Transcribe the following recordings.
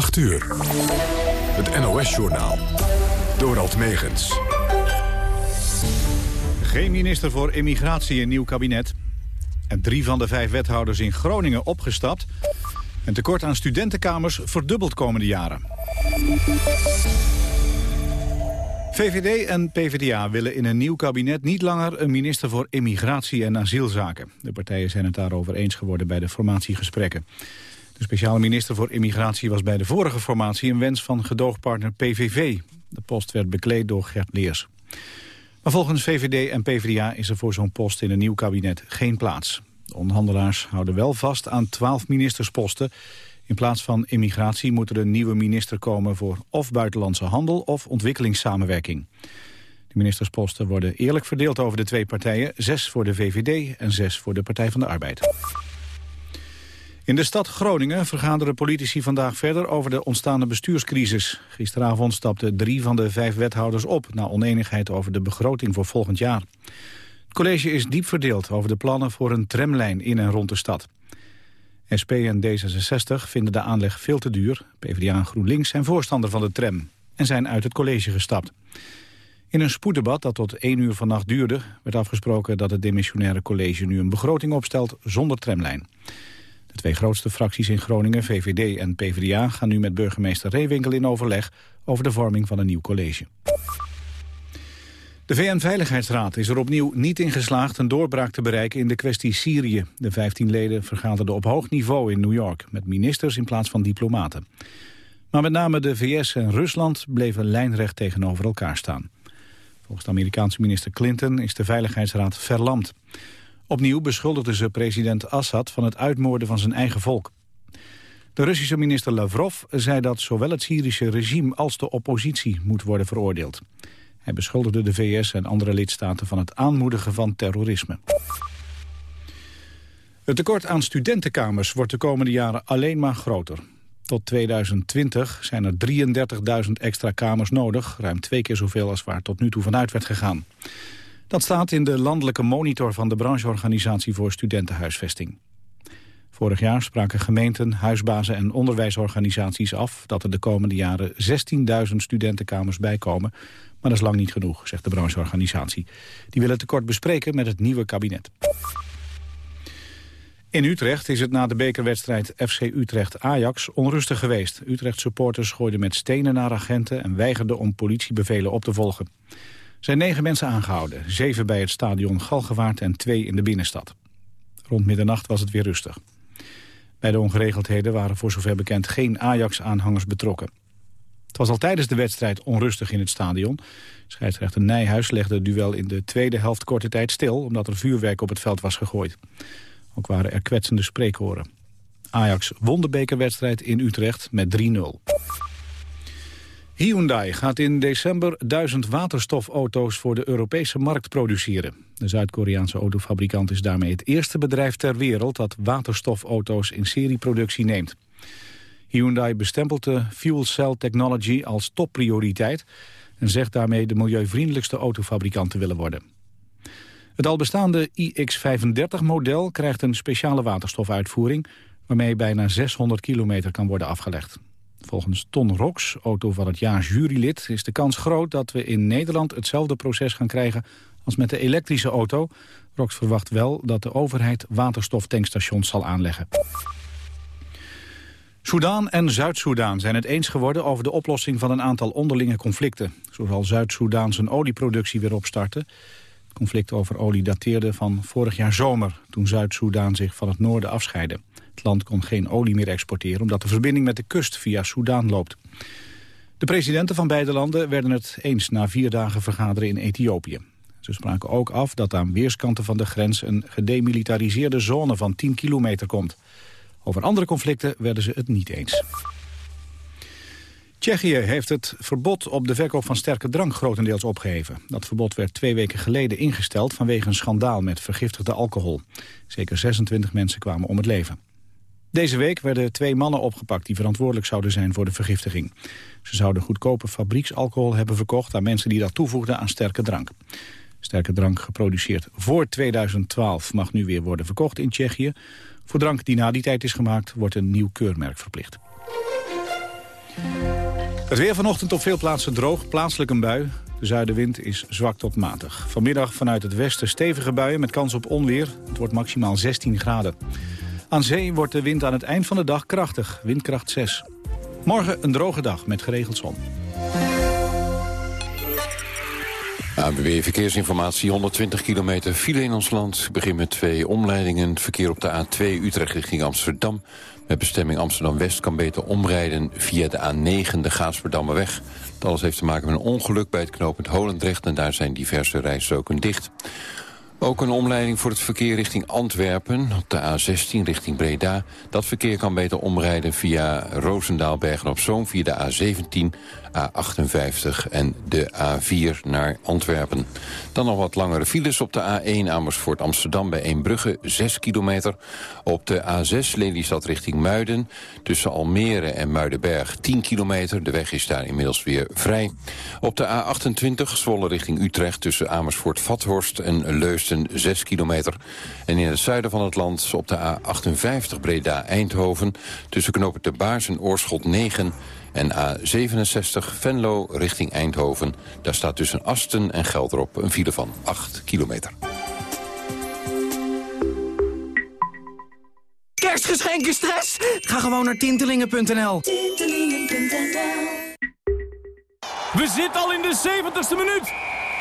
8 uur. Het NOS-journaal. Dorald Megens. Geen minister voor immigratie in nieuw kabinet. En drie van de vijf wethouders in Groningen opgestapt. En tekort aan studentenkamers verdubbeld komende jaren. VVD en PvdA willen in een nieuw kabinet niet langer een minister voor immigratie en asielzaken. De partijen zijn het daarover eens geworden bij de formatiegesprekken. De speciale minister voor immigratie was bij de vorige formatie een wens van gedoogpartner PVV. De post werd bekleed door Gert Leers. Maar volgens VVD en PvdA is er voor zo'n post in een nieuw kabinet geen plaats. De onderhandelaars houden wel vast aan twaalf ministersposten. In plaats van immigratie moet er een nieuwe minister komen voor of buitenlandse handel of ontwikkelingssamenwerking. De ministersposten worden eerlijk verdeeld over de twee partijen. Zes voor de VVD en zes voor de Partij van de Arbeid. In de stad Groningen vergaderen politici vandaag verder over de ontstaande bestuurscrisis. Gisteravond stapten drie van de vijf wethouders op... na oneenigheid over de begroting voor volgend jaar. Het college is diep verdeeld over de plannen voor een tramlijn in en rond de stad. SP en D66 vinden de aanleg veel te duur. PvdA en GroenLinks zijn voorstander van de tram en zijn uit het college gestapt. In een spoeddebat dat tot één uur vannacht duurde... werd afgesproken dat het demissionaire college nu een begroting opstelt zonder tramlijn. De twee grootste fracties in Groningen, VVD en PvdA... gaan nu met burgemeester Reewinkel in overleg over de vorming van een nieuw college. De VN-veiligheidsraad is er opnieuw niet in geslaagd een doorbraak te bereiken in de kwestie Syrië. De 15 leden vergaderden op hoog niveau in New York, met ministers in plaats van diplomaten. Maar met name de VS en Rusland bleven lijnrecht tegenover elkaar staan. Volgens de Amerikaanse minister Clinton is de Veiligheidsraad verlamd. Opnieuw beschuldigden ze president Assad van het uitmoorden van zijn eigen volk. De Russische minister Lavrov zei dat zowel het Syrische regime als de oppositie moet worden veroordeeld. Hij beschuldigde de VS en andere lidstaten van het aanmoedigen van terrorisme. Het tekort aan studentenkamers wordt de komende jaren alleen maar groter. Tot 2020 zijn er 33.000 extra kamers nodig, ruim twee keer zoveel als waar tot nu toe vanuit werd gegaan. Dat staat in de landelijke monitor van de brancheorganisatie voor studentenhuisvesting. Vorig jaar spraken gemeenten, huisbazen en onderwijsorganisaties af... dat er de komende jaren 16.000 studentenkamers bijkomen. Maar dat is lang niet genoeg, zegt de brancheorganisatie. Die willen tekort bespreken met het nieuwe kabinet. In Utrecht is het na de bekerwedstrijd FC Utrecht-Ajax onrustig geweest. Utrecht-supporters gooiden met stenen naar agenten... en weigerden om politiebevelen op te volgen zijn negen mensen aangehouden. Zeven bij het stadion Galgewaard en twee in de binnenstad. Rond middernacht was het weer rustig. Bij de ongeregeldheden waren voor zover bekend geen Ajax-aanhangers betrokken. Het was al tijdens de wedstrijd onrustig in het stadion. Scheidsrechter Nijhuis legde het duel in de tweede helft korte tijd stil... omdat er vuurwerk op het veld was gegooid. Ook waren er kwetsende spreekhoren. Ajax won de bekerwedstrijd in Utrecht met 3-0. Hyundai gaat in december duizend waterstofauto's voor de Europese markt produceren. De Zuid-Koreaanse autofabrikant is daarmee het eerste bedrijf ter wereld dat waterstofauto's in serieproductie neemt. Hyundai bestempelt de fuel cell technology als topprioriteit en zegt daarmee de milieuvriendelijkste autofabrikant te willen worden. Het al bestaande iX35-model krijgt een speciale waterstofuitvoering waarmee bijna 600 kilometer kan worden afgelegd. Volgens Ton Rox, auto van het jaar jurylid, is de kans groot dat we in Nederland hetzelfde proces gaan krijgen als met de elektrische auto. Rox verwacht wel dat de overheid waterstoftankstations zal aanleggen. Soedan en Zuid-Soedan zijn het eens geworden over de oplossing van een aantal onderlinge conflicten. Zo zal Zuid-Soedan zijn olieproductie weer opstarten. Het conflict over olie dateerde van vorig jaar zomer, toen Zuid-Soedan zich van het noorden afscheidde. Land kon geen olie meer exporteren omdat de verbinding met de kust via Soudaan loopt. De presidenten van beide landen werden het eens na vier dagen vergaderen in Ethiopië. Ze spraken ook af dat aan weerskanten van de grens een gedemilitariseerde zone van 10 kilometer komt. Over andere conflicten werden ze het niet eens. Tsjechië heeft het verbod op de verkoop van sterke drank grotendeels opgeheven. Dat verbod werd twee weken geleden ingesteld vanwege een schandaal met vergiftigde alcohol. Zeker 26 mensen kwamen om het leven. Deze week werden twee mannen opgepakt die verantwoordelijk zouden zijn voor de vergiftiging. Ze zouden goedkope fabrieksalcohol hebben verkocht aan mensen die dat toevoegden aan sterke drank. Sterke drank geproduceerd voor 2012 mag nu weer worden verkocht in Tsjechië. Voor drank die na die tijd is gemaakt wordt een nieuw keurmerk verplicht. Het weer vanochtend op veel plaatsen droog, plaatselijk een bui. De zuidenwind is zwak tot matig. Vanmiddag vanuit het westen stevige buien met kans op onweer. Het wordt maximaal 16 graden. Aan zee wordt de wind aan het eind van de dag krachtig, windkracht 6. Morgen een droge dag met geregeld zon. ANWB Verkeersinformatie, 120 kilometer file in ons land. Begin met twee omleidingen. Verkeer op de A2 Utrecht richting Amsterdam. Met bestemming Amsterdam-West kan beter omrijden via de A9, de Gaasperdammerweg. Dat alles heeft te maken met een ongeluk bij het knooppunt Holendrecht... en daar zijn diverse rijstroken dicht. Ook een omleiding voor het verkeer richting Antwerpen op de A16 richting Breda. Dat verkeer kan beter omrijden via Roosendaal, Bergen op Zoom, via de A17 A58 en de A4 naar Antwerpen. Dan nog wat langere files op de A1 Amersfoort Amsterdam bij Eembrugge, 6 kilometer. Op de A6 Lelystad richting Muiden, tussen Almere en Muidenberg 10 kilometer. De weg is daar inmiddels weer vrij. Op de A28 Zwolle richting Utrecht tussen Amersfoort-Vathorst en Leusden 6 kilometer. En in het zuiden van het land op de A58 Breda-Eindhoven tussen knopen de Baars en Oorschot 9 en A67 Venlo richting Eindhoven. Daar staat tussen Asten en Gelderop een file van 8 kilometer. Kerstgeschenken stress? Ga gewoon naar tintelingen.nl. Tintelingen.nl We zitten al in de 70ste minuut.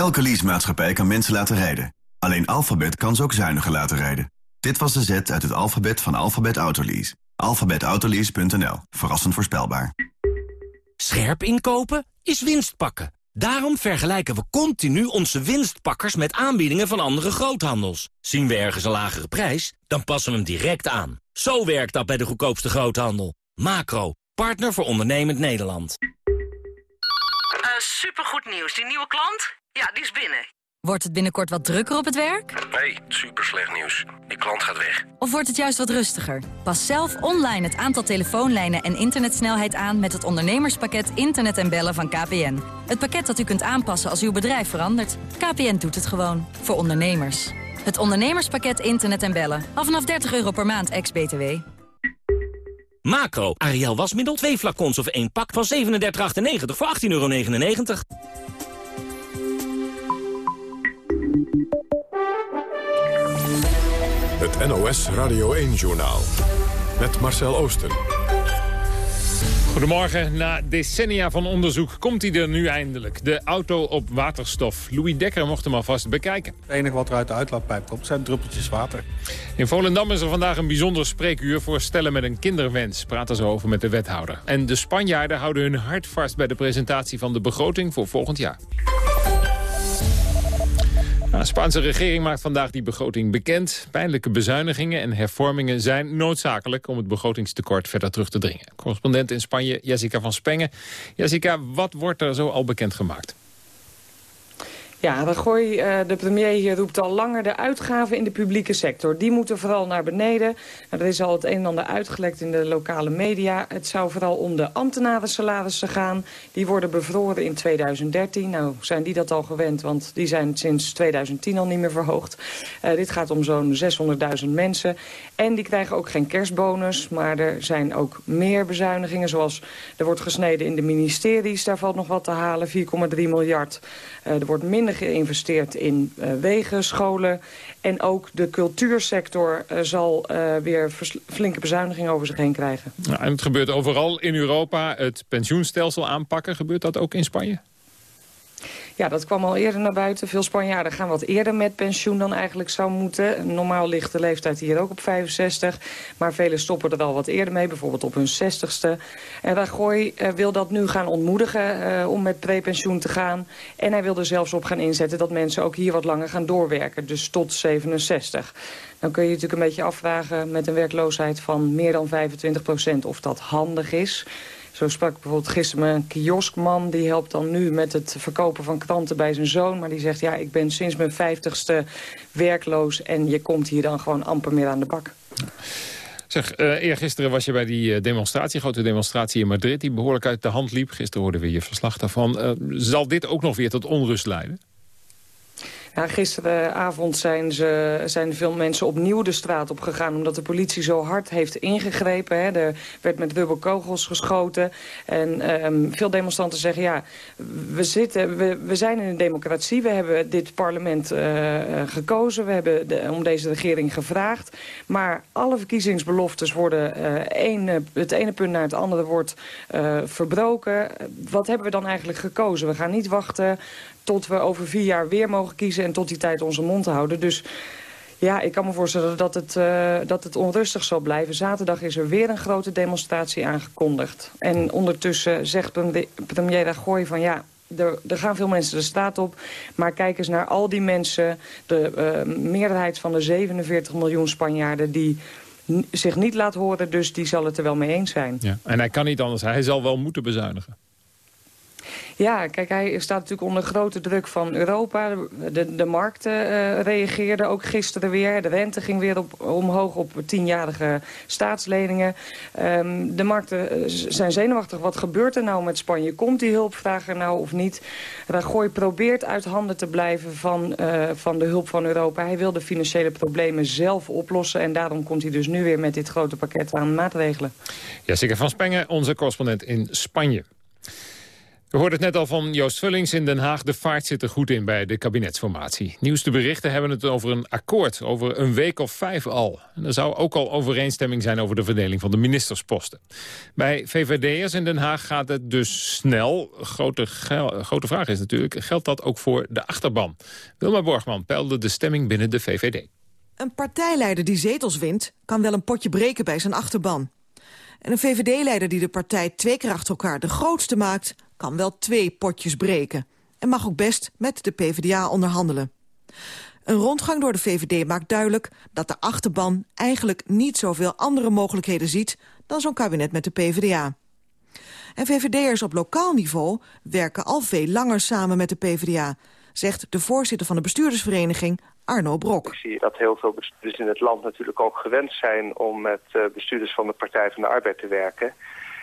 Elke leasemaatschappij kan mensen laten rijden. Alleen Alphabet kan ze ook zuiniger laten rijden. Dit was de zet uit het alfabet van Alphabet Autolease. Alphabetautolease.nl. Verrassend voorspelbaar. Scherp inkopen is winst pakken. Daarom vergelijken we continu onze winstpakkers met aanbiedingen van andere groothandels. Zien we ergens een lagere prijs, dan passen we hem direct aan. Zo werkt dat bij de goedkoopste groothandel. Macro, partner voor ondernemend Nederland. Uh, supergoed nieuws. Die nieuwe klant? Ja, die is binnen. Wordt het binnenkort wat drukker op het werk? Nee, super slecht nieuws. Die klant gaat weg. Of wordt het juist wat rustiger? Pas zelf online het aantal telefoonlijnen en internetsnelheid aan... met het ondernemerspakket Internet en Bellen van KPN. Het pakket dat u kunt aanpassen als uw bedrijf verandert. KPN doet het gewoon. Voor ondernemers. Het ondernemerspakket Internet en Bellen. Al vanaf 30 euro per maand, ex-BTW. Macro, Ariel wasmiddel, 2 flacons of 1 pak van 37,98 voor 18,99 euro. Het NOS Radio 1-journaal. Met Marcel Oosten. Goedemorgen. Na decennia van onderzoek komt hij er nu eindelijk. De auto op waterstof. Louis Dekker mocht hem alvast bekijken. Het enige wat er uit de uitlaatpijp komt zijn druppeltjes water. In Volendam is er vandaag een bijzonder spreekuur voor stellen met een kinderwens. Praten ze over met de wethouder. En de Spanjaarden houden hun hart vast bij de presentatie van de begroting voor volgend jaar. De Spaanse regering maakt vandaag die begroting bekend. Pijnlijke bezuinigingen en hervormingen zijn noodzakelijk... om het begrotingstekort verder terug te dringen. Correspondent in Spanje, Jessica van Spengen. Jessica, wat wordt er zo al bekendgemaakt? Ja, uh, de premier hier, roept al langer de uitgaven in de publieke sector. Die moeten vooral naar beneden. Nou, er is al het een en ander uitgelekt in de lokale media. Het zou vooral om de ambtenarensalarissen gaan. Die worden bevroren in 2013. Nou, zijn die dat al gewend, want die zijn sinds 2010 al niet meer verhoogd. Uh, dit gaat om zo'n 600.000 mensen. En die krijgen ook geen kerstbonus, maar er zijn ook meer bezuinigingen. Zoals er wordt gesneden in de ministeries, daar valt nog wat te halen, 4,3 miljard. Uh, er wordt minder geïnvesteerd in wegen, scholen. En ook de cultuursector zal weer flinke bezuinigingen over zich heen krijgen. Nou, en het gebeurt overal in Europa. Het pensioenstelsel aanpakken, gebeurt dat ook in Spanje? Ja, dat kwam al eerder naar buiten. Veel Spanjaarden gaan wat eerder met pensioen dan eigenlijk zou moeten. Normaal ligt de leeftijd hier ook op 65. Maar velen stoppen er wel wat eerder mee, bijvoorbeeld op hun 60ste. En Rajoy uh, wil dat nu gaan ontmoedigen uh, om met prepensioen te gaan. En hij wil er zelfs op gaan inzetten dat mensen ook hier wat langer gaan doorwerken. Dus tot 67. Dan kun je natuurlijk een beetje afvragen met een werkloosheid van meer dan 25 procent of dat handig is. Zo sprak bijvoorbeeld gisteren een kioskman. Die helpt dan nu met het verkopen van kranten bij zijn zoon. Maar die zegt, ja, ik ben sinds mijn vijftigste werkloos... en je komt hier dan gewoon amper meer aan de bak. Zeg, uh, eergisteren was je bij die uh, demonstratie, grote demonstratie in Madrid... die behoorlijk uit de hand liep. Gisteren hoorden we je verslag daarvan. Uh, zal dit ook nog weer tot onrust leiden? Ja, gisteravond zijn, ze, zijn veel mensen opnieuw de straat op gegaan... omdat de politie zo hard heeft ingegrepen. Hè. Er werd met rubberkogels geschoten. En um, veel demonstranten zeggen... ja, we, zitten, we, we zijn in een democratie. We hebben dit parlement uh, gekozen. We hebben de, om deze regering gevraagd. Maar alle verkiezingsbeloftes worden... Een, het ene punt naar het andere wordt uh, verbroken. Wat hebben we dan eigenlijk gekozen? We gaan niet wachten tot we over vier jaar weer mogen kiezen... en tot die tijd onze mond houden. Dus ja, ik kan me voorstellen dat het, uh, dat het onrustig zal blijven. Zaterdag is er weer een grote demonstratie aangekondigd. En ondertussen zegt premier Rajoy van ja... Er, er, gaan veel mensen de straat op. Maar kijk eens naar al die mensen. De uh, meerderheid van de 47 miljoen Spanjaarden... die zich niet laat horen, dus die zal het er wel mee eens zijn. Ja, en hij kan niet anders. Hij zal wel moeten bezuinigen. Ja, kijk, hij staat natuurlijk onder grote druk van Europa. De, de markten uh, reageerden ook gisteren weer. De rente ging weer op, omhoog op tienjarige staatsleningen. Um, de markten eh, zijn zenuwachtig. Wat gebeurt er nou met Spanje? Komt die hulpvraag er nou of niet? Rajoy probeert uit handen te blijven van, uh, van de hulp van Europa. Hij wil de financiële problemen zelf oplossen. En daarom komt hij dus nu weer met dit grote pakket aan maatregelen. Jessica van Spengen, onze correspondent in Spanje. We hoorden het net al van Joost Vullings in Den Haag. De vaart zit er goed in bij de kabinetsformatie. Nieuwste berichten hebben het over een akkoord, over een week of vijf al. En er zou ook al overeenstemming zijn over de verdeling van de ministersposten. Bij VVD'ers in Den Haag gaat het dus snel. Grote, grote vraag is natuurlijk, geldt dat ook voor de achterban? Wilma Borgman peilde de stemming binnen de VVD. Een partijleider die zetels wint, kan wel een potje breken bij zijn achterban. En een VVD-leider die de partij twee keer achter elkaar de grootste maakt kan wel twee potjes breken en mag ook best met de PvdA onderhandelen. Een rondgang door de VVD maakt duidelijk dat de achterban eigenlijk niet zoveel andere mogelijkheden ziet dan zo'n kabinet met de PvdA. En VVD'ers op lokaal niveau werken al veel langer samen met de PvdA, zegt de voorzitter van de bestuurdersvereniging Arno Brok. Ik zie dat heel veel bestuurders in het land natuurlijk ook gewend zijn om met eh, bestuurders van de Partij van de Arbeid te werken.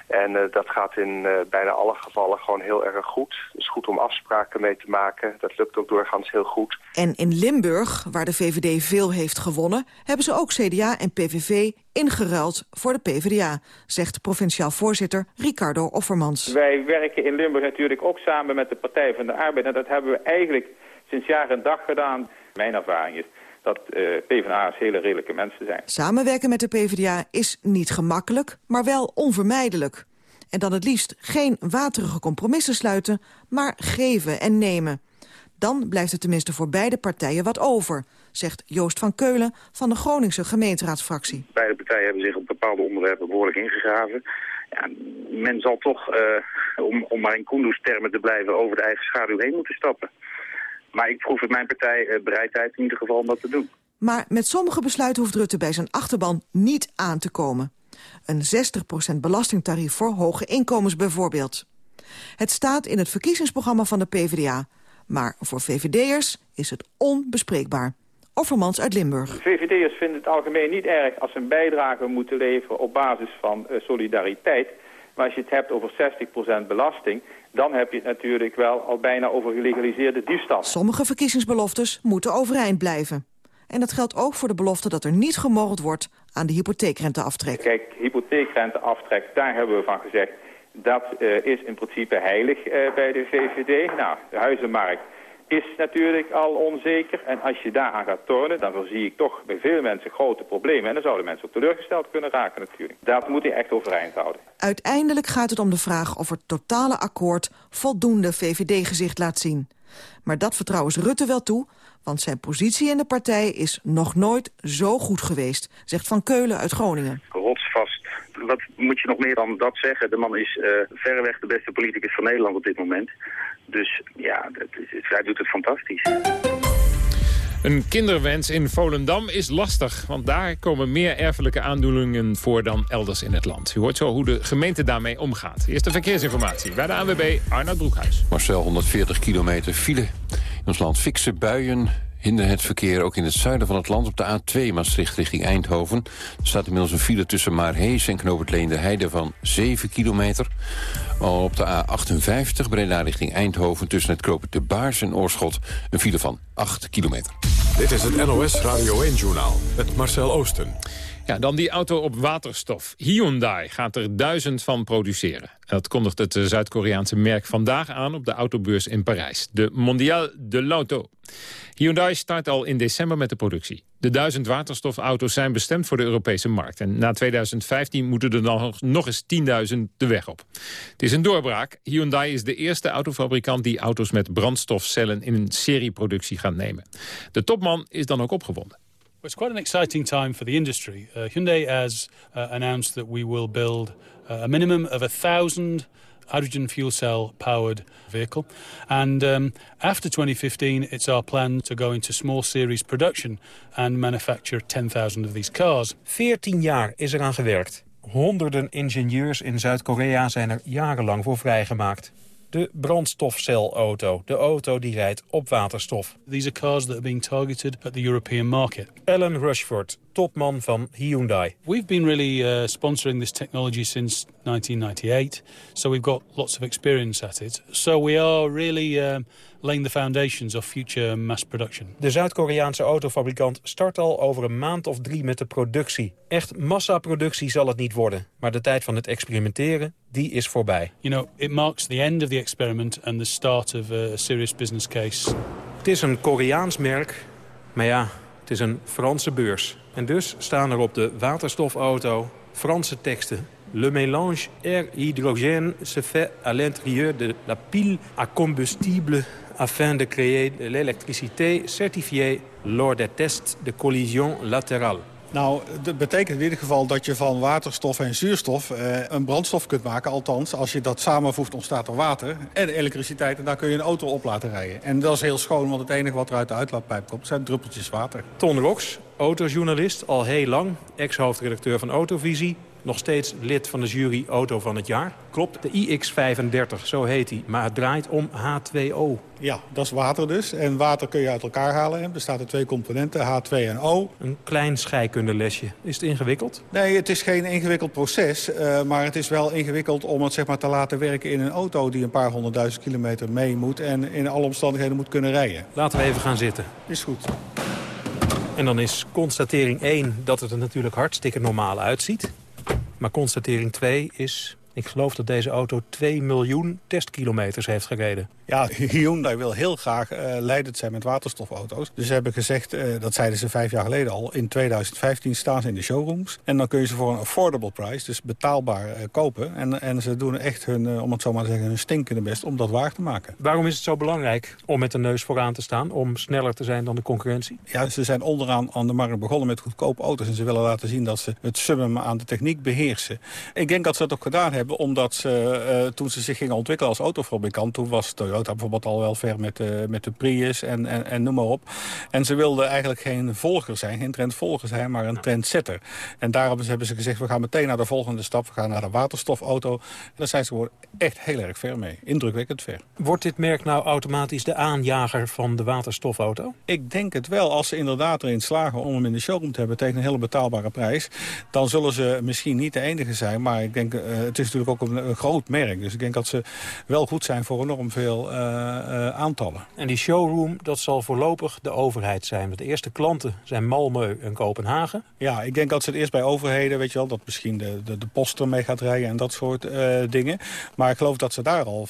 En uh, dat gaat in uh, bijna alle gevallen gewoon heel erg goed. Het is goed om afspraken mee te maken. Dat lukt ook doorgaans heel goed. En in Limburg, waar de VVD veel heeft gewonnen... hebben ze ook CDA en PVV ingeruild voor de PvdA... zegt provinciaal voorzitter Ricardo Offermans. Wij werken in Limburg natuurlijk ook samen met de Partij van de Arbeid. En dat hebben we eigenlijk sinds jaar en dag gedaan. Mijn ervaring is dat uh, PvdA's hele redelijke mensen zijn. Samenwerken met de PvdA is niet gemakkelijk, maar wel onvermijdelijk. En dan het liefst geen waterige compromissen sluiten, maar geven en nemen. Dan blijft er tenminste voor beide partijen wat over, zegt Joost van Keulen van de Groningse gemeenteraadsfractie. Beide partijen hebben zich op bepaalde onderwerpen behoorlijk ingegraven. Ja, men zal toch, uh, om, om maar in Koendoes termen te blijven, over de eigen schaduw heen moeten stappen. Maar ik proef in mijn partij uh, bereidheid in ieder geval om dat te doen. Maar met sommige besluiten hoeft Rutte bij zijn achterban niet aan te komen. Een 60% belastingtarief voor hoge inkomens bijvoorbeeld. Het staat in het verkiezingsprogramma van de PvdA. Maar voor VVD'ers is het onbespreekbaar. Offermans uit Limburg. VVD'ers vinden het algemeen niet erg als ze een bijdrage moeten leveren op basis van uh, solidariteit. Maar als je het hebt over 60% belasting, dan heb je het natuurlijk wel al bijna over gelegaliseerde diefstal. Sommige verkiezingsbeloftes moeten overeind blijven. En dat geldt ook voor de belofte dat er niet gemorreld wordt aan de hypotheekrenteaftrek. Kijk, hypotheekrenteaftrek, daar hebben we van gezegd... dat uh, is in principe heilig uh, bij de VVD. Nou, de huizenmarkt, is natuurlijk al onzeker. En als je daaraan gaat tornen, dan zie ik toch bij veel mensen grote problemen. En dan zouden mensen ook teleurgesteld kunnen raken natuurlijk. Daar moet hij echt overeind houden. Uiteindelijk gaat het om de vraag of het totale akkoord voldoende VVD-gezicht laat zien. Maar dat vertrouwen ze Rutte wel toe, want zijn positie in de partij is nog nooit zo goed geweest, zegt Van Keulen uit Groningen. Rotsvast. Wat moet je nog meer dan dat zeggen? De man is uh, verreweg de beste politicus van Nederland op dit moment. Dus ja, dat is, hij doet het fantastisch. Een kinderwens in Volendam is lastig, want daar komen meer erfelijke aandoeningen voor dan elders in het land. U hoort zo hoe de gemeente daarmee omgaat. Eerste verkeersinformatie bij de ANWB Arnoud Broekhuis. Marcel, 140 kilometer file. In ons land fikse buien, hinderen het verkeer ook in het zuiden van het land op de A2 Maastricht richting Eindhoven. Er staat inmiddels een file tussen Maarhees en Knoop het Heide van 7 kilometer. Maar op de A58 Breda richting Eindhoven tussen het Knoop de Baars en Oorschot een file van 8 kilometer. Dit is het NOS Radio 1-journaal met Marcel Oosten. Ja, dan die auto op waterstof. Hyundai gaat er duizend van produceren. Dat kondigt het Zuid-Koreaanse merk vandaag aan op de autobeurs in Parijs. De Mondial de l'Auto. Hyundai start al in december met de productie. De duizend waterstofauto's zijn bestemd voor de Europese markt. En na 2015 moeten er nog eens 10.000 de weg op. Het is een doorbraak. Hyundai is de eerste autofabrikant die auto's met brandstofcellen in een serieproductie gaat nemen. De topman is dan ook opgewonden. It's quite an exciting time for the industry. Uh, Hyundai has uh, announced that we will build uh, a minimum of a thousand hydrogen fuel cell powered vehicle. And um, after 2015, it's our plan to go into small series production and manufacture 10,000 of these cars. 14 jaar is eraan gewerkt. Honderden ingenieurs in Zuid-Korea zijn er jarenlang voor vrijgemaakt de brandstofcelauto. De auto die rijdt op waterstof. These are cars that are being targeted at the European market. Alan Rushford, topman van Hyundai. We've been really uh, sponsoring this technology since 1998, so we've got lots of experience at it. So we are really um, laying the foundations of future mass production. De Zuid-Koreaanse autofabrikant start al over een maand of drie met de productie. Echt massaproductie zal het niet worden, maar de tijd van het experimenteren, die is voorbij. You know, it marks the end of the experiment and the start of a serious business case. Het is een Koreaans merk, maar ja, het is een Franse beurs. En dus staan er op de waterstofauto Franse teksten. Le mélange air-hydrogène se fait à l'intérieur de la pile à combustible afin de créer de l'électricité certifiée lors des tests de collision latérale. Nou, dat betekent in ieder geval dat je van waterstof en zuurstof eh, een brandstof kunt maken. Althans, als je dat samenvoegt ontstaat er water en elektriciteit. En daar kun je een auto op laten rijden. En dat is heel schoon, want het enige wat er uit de uitlaatpijp komt zijn druppeltjes water. Ton Rox, autojournalist, al heel lang. Ex-hoofdredacteur van Autovisie nog steeds lid van de jury Auto van het Jaar. Klopt, de iX35, zo heet hij. Maar het draait om H2O. Ja, dat is water dus. En water kun je uit elkaar halen. Er bestaan uit twee componenten, H2 en O. Een klein scheikundelesje. Is het ingewikkeld? Nee, het is geen ingewikkeld proces. Uh, maar het is wel ingewikkeld om het zeg maar, te laten werken in een auto... die een paar honderdduizend kilometer mee moet... en in alle omstandigheden moet kunnen rijden. Laten we even gaan zitten. Is goed. En dan is constatering 1 dat het er natuurlijk hartstikke normaal uitziet. Maar constatering 2 is ik geloof dat deze auto 2 miljoen testkilometers heeft gereden. Ja, Hyundai wil heel graag uh, leidend zijn met waterstofauto's. Dus ze hebben gezegd, uh, dat zeiden ze vijf jaar geleden al... in 2015 staan ze in de showrooms. En dan kun je ze voor een affordable price, dus betaalbaar, uh, kopen. En, en ze doen echt hun, om het zo maar te zeggen, hun stinkende best om dat waar te maken. Waarom is het zo belangrijk om met de neus vooraan te staan... om sneller te zijn dan de concurrentie? Ja, ze zijn onderaan aan de markt begonnen met goedkope auto's... en ze willen laten zien dat ze het summum aan de techniek beheersen. Ik denk dat ze dat ook gedaan hebben omdat ze, uh, toen ze zich gingen ontwikkelen als autofabrikant... toen was Toyota bijvoorbeeld al wel ver met, uh, met de Prius en, en, en noem maar op. En ze wilden eigenlijk geen volger zijn, geen trendvolger zijn, maar een trendsetter. En daarom hebben ze gezegd, we gaan meteen naar de volgende stap. We gaan naar de waterstofauto. En daar zijn ze gewoon echt heel erg ver mee. Indrukwekkend ver. Wordt dit merk nou automatisch de aanjager van de waterstofauto? Ik denk het wel. Als ze inderdaad erin slagen om hem in de showroom te hebben... tegen een hele betaalbare prijs... dan zullen ze misschien niet de enige zijn. Maar ik denk, uh, het is natuurlijk ook een, een, groot merk. Dus ik denk dat ze wel goed zijn voor enorm veel aantallen. En die showroom, dat zal voorlopig de overheid zijn. Want de eerste klanten zijn Malmö en Kopenhagen. Ja, ik denk dat ze het eerst bij overheden, weet je wel... dat misschien de, de, de post ermee gaat rijden en dat soort dingen. Maar ik geloof dat ze daar al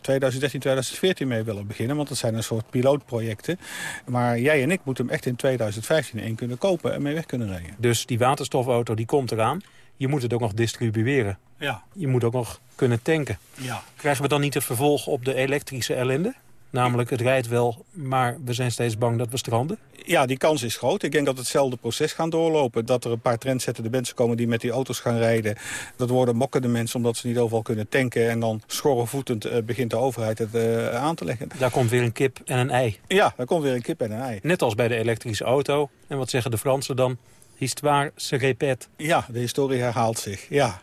2013, 2014 mee willen beginnen. Want dat zijn een soort pilootprojecten. Maar jij en ik moeten hem echt in 2015 één kunnen kopen en mee weg kunnen rijden. Dus die waterstofauto die komt eraan. Je moet het ook nog distribueren. Ja. Je moet ook nog kunnen tanken. Ja. Krijgen we dan niet het vervolg op de elektrische ellende? Namelijk, het rijdt wel, maar we zijn steeds bang dat we stranden. Ja, die kans is groot. Ik denk dat we hetzelfde proces gaan doorlopen. Dat er een paar trendzettende mensen komen die met die auto's gaan rijden. Dat worden mokkende mensen omdat ze niet overal kunnen tanken. En dan schorrevoetend uh, begint de overheid het uh, aan te leggen. Daar komt weer een kip en een ei. Ja, daar komt weer een kip en een ei. Net als bij de elektrische auto. En wat zeggen de Fransen dan? Histoire se répète. Ja, de historie herhaalt zich, ja.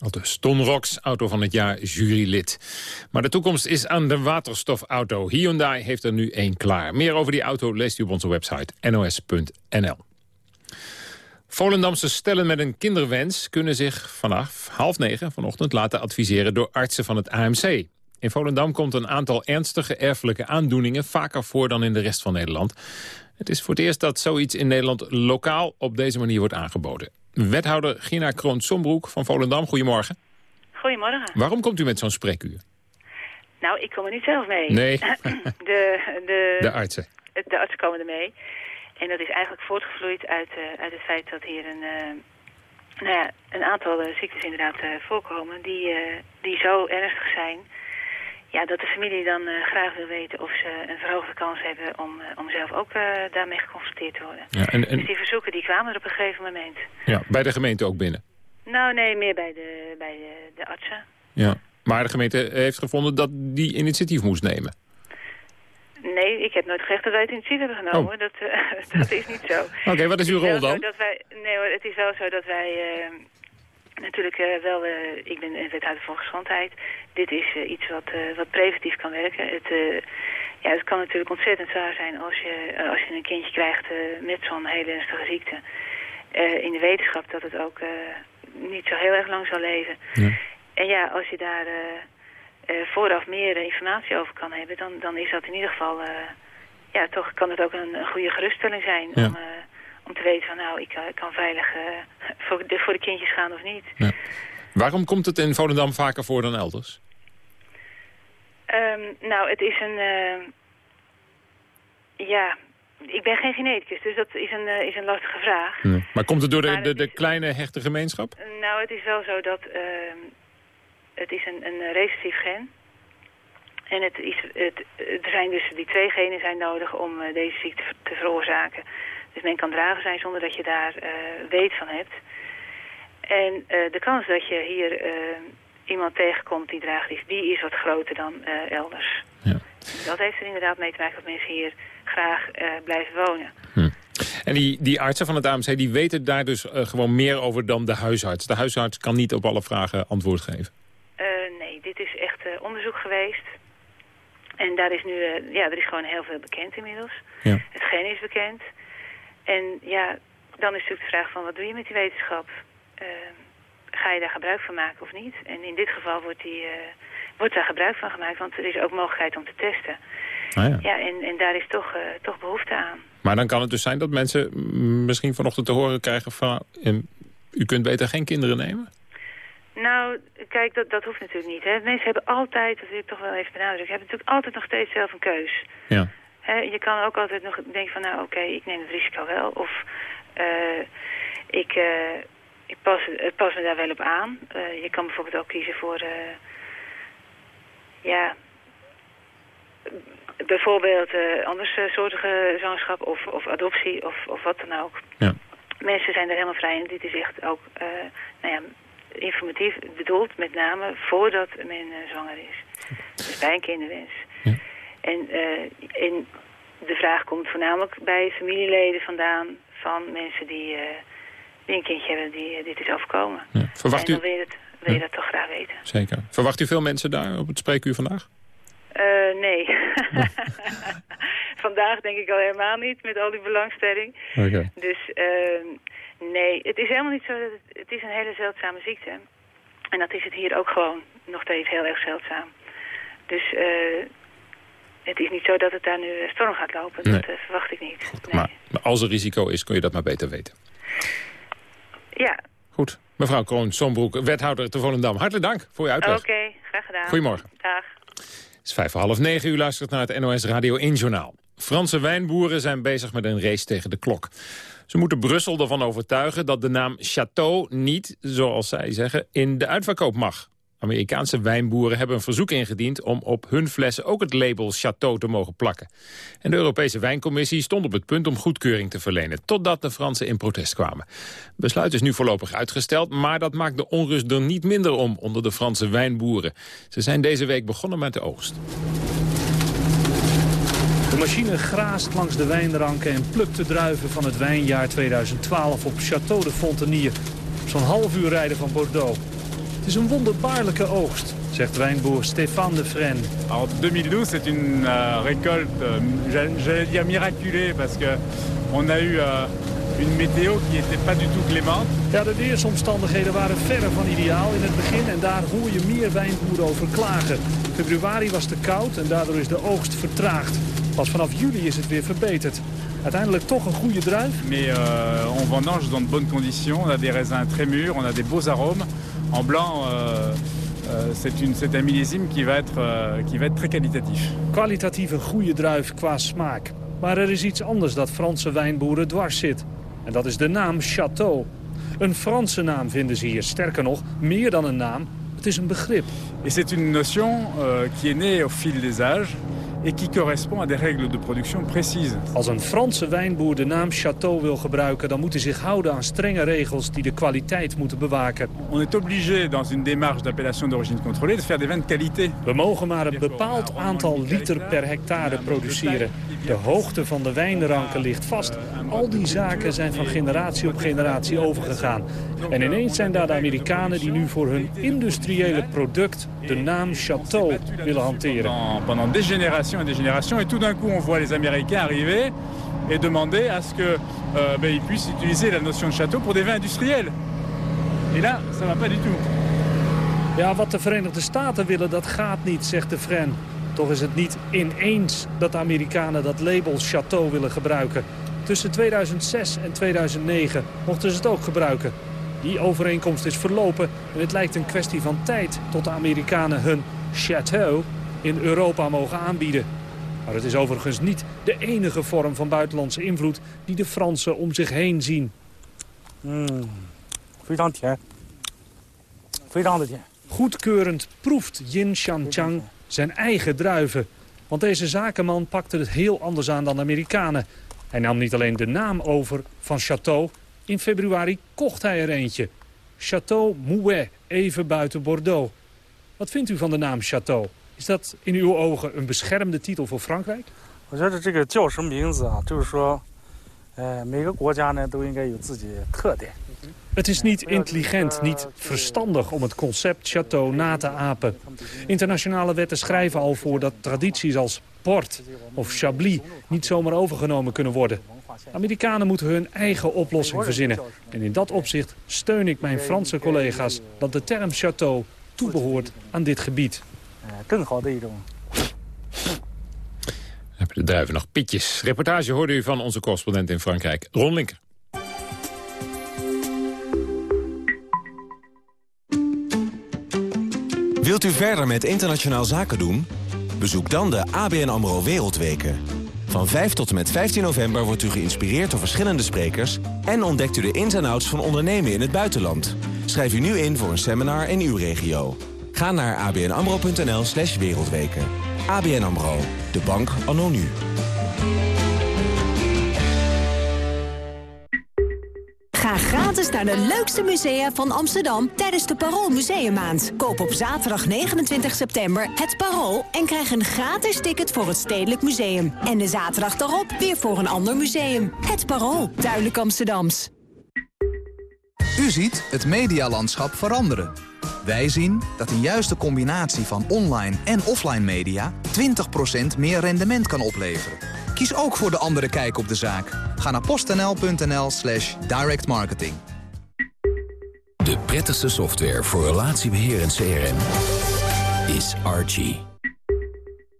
Al dus Ton Rox, auto van het jaar, jurylid. Maar de toekomst is aan de waterstofauto. Hyundai heeft er nu één klaar. Meer over die auto leest u op onze website nos.nl. Volendamse stellen met een kinderwens kunnen zich vanaf half negen vanochtend laten adviseren door artsen van het AMC. In Volendam komt een aantal ernstige erfelijke aandoeningen vaker voor dan in de rest van Nederland. Het is voor het eerst dat zoiets in Nederland lokaal op deze manier wordt aangeboden. Wethouder Gina Kroon-Sombroek van Volendam, goedemorgen. Goedemorgen. Waarom komt u met zo'n spreekuur? Nou, ik kom er niet zelf mee. Nee. de, de, de artsen. De artsen komen er mee. En dat is eigenlijk voortgevloeid uit, uh, uit het feit dat hier een, uh, nou ja, een aantal uh, ziektes inderdaad voorkomen... Die, die zo ernstig zijn ja, dat de familie dan uh, graag wil weten of ze een verhoogde kans hebben om, uh, om zelf ook uh, daarmee geconfronteerd te worden. Ja, en, en... Dus die verzoeken die kwamen er op een gegeven moment. Ja, bij de gemeente ook binnen? Nou nee, meer bij de, bij de, de artsen. Ja, maar de gemeente heeft gevonden dat die initiatief moest nemen? Nee, ik heb nooit gezegd dat wij het initiatief hebben genomen. Oh. Dat, dat is niet zo. Oké, okay, wat is uw rol dan? Dat wij, nee hoor, het is wel zo dat wij natuurlijk uh, wel, uh, ik ben wethouder voor gezondheid. Dit is uh, iets wat, wat preventief kan werken. Het, ja, het kan natuurlijk ontzettend zwaar zijn als je, als je een kindje krijgt met zo'n hele ernstige ziekte. in de wetenschap dat het ook niet zo heel erg lang zal leven. Ja. En ja, als je daar vooraf meer informatie over kan hebben, dan, dan is dat in ieder geval... ja, toch kan het ook een, een goede geruststelling zijn ja. om om te weten van nou, ik, ik kan veilig uh, voor, de, voor de kindjes gaan of niet. Ja. Waarom komt het in Volendam vaker voor dan elders? Um, nou, het is een... Uh, ja, ik ben geen geneticus, dus dat is een, uh, is een lastige vraag. Maar komt het door de, de, de is, kleine hechte gemeenschap? Nou, het is wel zo dat het is een, een recessief gen. En het is, het, er zijn dus die twee genen zijn nodig om deze ziekte te veroorzaken. Dus men kan dragen zijn zonder dat je daar uh, weet van hebt. En uh, de kans dat je hier uh, iemand tegenkomt die draagt is, die is wat groter dan elders. Ja. Dat heeft er inderdaad mee te maken dat mensen hier graag blijven wonen. Hm. En die, die artsen van het AMC die weten daar dus gewoon meer over dan de huisarts. De huisarts kan niet op alle vragen antwoord geven. nee, dit is echt onderzoek geweest. En daar is nu, ja, er is gewoon heel veel bekend inmiddels. Ja. Het gen is bekend. En ja, dan is natuurlijk de vraag van wat doe je met die wetenschap? Uh, ga je daar gebruik van maken of niet? En in dit geval wordt, die, uh, wordt daar gebruik van gemaakt, want er is ook mogelijkheid om te testen. Ah, ja. ja, en, en daar is toch, uh, toch behoefte aan. Maar dan kan het dus zijn dat mensen misschien vanochtend te horen krijgen van... u kunt beter geen kinderen nemen? Nou, kijk, dat, dat hoeft natuurlijk niet. Hè. Mensen hebben altijd, dat wil ik toch wel even benadrukken... hebben natuurlijk altijd nog steeds zelf een keus. Ja. Je kan ook altijd nog denken van, nou oké, okay, ik neem het risico wel. Of uh, ik, uh, ik pas, het pas me daar wel op aan. Uh, je kan bijvoorbeeld ook kiezen voor, ja, bijvoorbeeld andersoortige zwangerschap of, of adoptie of, of wat dan ook. Ja. Mensen zijn er helemaal vrij en dit is echt ook, nou ja, informatief bedoeld met name voordat men zwanger is. Dus bij een kinderwens. Ja. En uh, in de vraag komt voornamelijk bij familieleden vandaan van mensen die, die een kindje hebben die uh, dit is overkomen. Ja. Verwacht en u... dan wil je, het, wil je dat toch graag weten. Zeker. Verwacht u veel mensen daar op het spreekuur vandaag? nee. vandaag denk ik al helemaal niet met al die belangstelling. Okay. Dus ehm, nee, het is helemaal niet zo. Dat het, het is een hele zeldzame ziekte. En dat is het hier ook gewoon nog steeds heel erg zeldzaam. Dus uh, het is niet zo dat het daar nu storm gaat lopen. Dat uh, verwacht ik niet. nee. maar, maar, als er risico is, kun je dat maar beter weten. Ja. Goed. Mevrouw Kroon-Sombroek, wethouder te Volendam. Hartelijk dank voor je uitleg. Oké, graag gedaan. Goedemorgen. Dag. Het is vijf voor half negen. U luistert naar het NOS Radio 1 Journaal. Franse wijnboeren zijn bezig met een race tegen de klok. Ze moeten Brussel ervan overtuigen dat de naam Chateau niet, zoals zij zeggen, in de uitverkoop mag. Amerikaanse wijnboeren hebben een verzoek ingediend om op hun flessen ook het label Chateau te mogen plakken. En de Europese Wijncommissie stond op het punt om goedkeuring te verlenen, totdat de Fransen in protest kwamen. Het besluit is nu voorlopig uitgesteld, maar dat maakt de onrust er niet minder om onder de Franse wijnboeren. Ze zijn deze week begonnen met de oogst. De machine graast langs de wijnranken en plukt de druiven van het wijnjaar 2012 op Château de Fontenier. Zo'n half uur rijden van Bordeaux. Het is een wonderbaarlijke oogst, zegt wijnboer Stéphane de Fresne. Alors 2012 c'est une uh, récolte, uh, j'allais dire miraculée parce que on a eu uh, une météo qui était pas du tout clémente. Ja, de weersomstandigheden waren verre van ideaal in het begin en daar hoor je meer wijnboeren over klagen. Februari was te koud en daardoor is de oogst vertraagd. Pas vanaf juli is het weer verbeterd. Uiteindelijk toch een goede druif. Mais euh, on vendange dans de bonnes conditions. On a des raisins très mûrs, on a des beaux arômes. En blanc, euh, euh, c'est un millésime qui va être euh, qui va être très qualitatif. Kwalitatief een goede druif qua smaak. Maar er is iets anders dat Franse wijnboeren dwars zit. En dat is de naam Château. Een Franse naam vinden ze hier. Sterker nog, meer dan een naam. Het is een begrip. Et c'est une notion euh, qui est née au fil des âges et qui correspond à des règles de production précises. Als een Franse wijnboer de naam Château wil gebruiken... dan moet hij zich houden aan strenge regels die de kwaliteit moeten bewaken. On est obligé dans une démarche d'appellation d'origine contrôlée de faire des vins de qualité. We mogen maar een bepaald aantal liter per hectare produceren. De hoogte van de wijnranken ligt vast. Al die zaken zijn van generatie op generatie overgegaan. En ineens zijn daar de Amerikanen die nu voor hun industriële product de naam Château willen hanteren. Pendant des générations et des générations. Et tout d'un coup, on voit les Américains arriver et demander à ce qu'ils euh, ben, puissent utiliser la notion de château pour des vins industriels. Et là, ça va pas du tout. Ja, wat de Verenigde Staten willen, dat gaat niet, zegt de Fren. Toch is het niet ineens dat de Amerikanen dat label Château willen gebruiken. Tussen 2006 en 2009 mochten ze het ook gebruiken. Die overeenkomst is verlopen en het lijkt een kwestie van tijd... tot de Amerikanen hun Château in Europa mogen aanbieden. Maar het is overigens niet de enige vorm van buitenlandse invloed... die de Fransen om zich heen zien. Mm. Goedkeurend proeft Yin Shanchang zijn eigen druiven. Want deze zakenman pakte het heel anders aan dan de Amerikanen. Hij nam niet alleen de naam over van Château. In februari kocht hij er eentje. Château Mouet, even buiten Bordeaux. Wat vindt u van de naam Château? Is dat in uw ogen een beschermde titel voor Frankrijk? Ik vind dat het een titel is, het is niet intelligent, niet verstandig om het concept château na te apen. Internationale wetten schrijven al voor dat tradities als port of chablis niet zomaar overgenomen kunnen worden. Amerikanen moeten hun eigen oplossing verzinnen. En in dat opzicht steun ik mijn Franse collega's dat de term château toebehoort aan dit gebied. 更好的一种 Hebben de druiven nog pitjes. Reportage hoorde u van onze correspondent in Frankrijk, Ron Linker. Wilt u verder met internationaal zaken doen? Bezoek dan de ABN AMRO Wereldweken. Van 5 tot en met 15 november wordt u geïnspireerd door verschillende sprekers... en ontdekt u de ins en outs van ondernemen in het buitenland. Schrijf u nu in voor een seminar in uw regio. Ga naar abnamro.nl slash wereldweken. ABN AMRO, de bank anno nu. Ga gratis naar de leukste musea van Amsterdam tijdens de Parool Museummaand. Koop op zaterdag 29 september het Parool en krijg een gratis ticket voor het Stedelijk Museum. En de zaterdag daarop weer voor een ander museum. Het Parool, duidelijk Amsterdams. U ziet het medialandschap veranderen. Wij zien dat een juiste combinatie van online en offline media 20% meer rendement kan opleveren. Kies ook voor de andere kijk op de zaak. Ga naar postnl.nl slash directmarketing. De prettigste software voor relatiebeheer en CRM is Archie.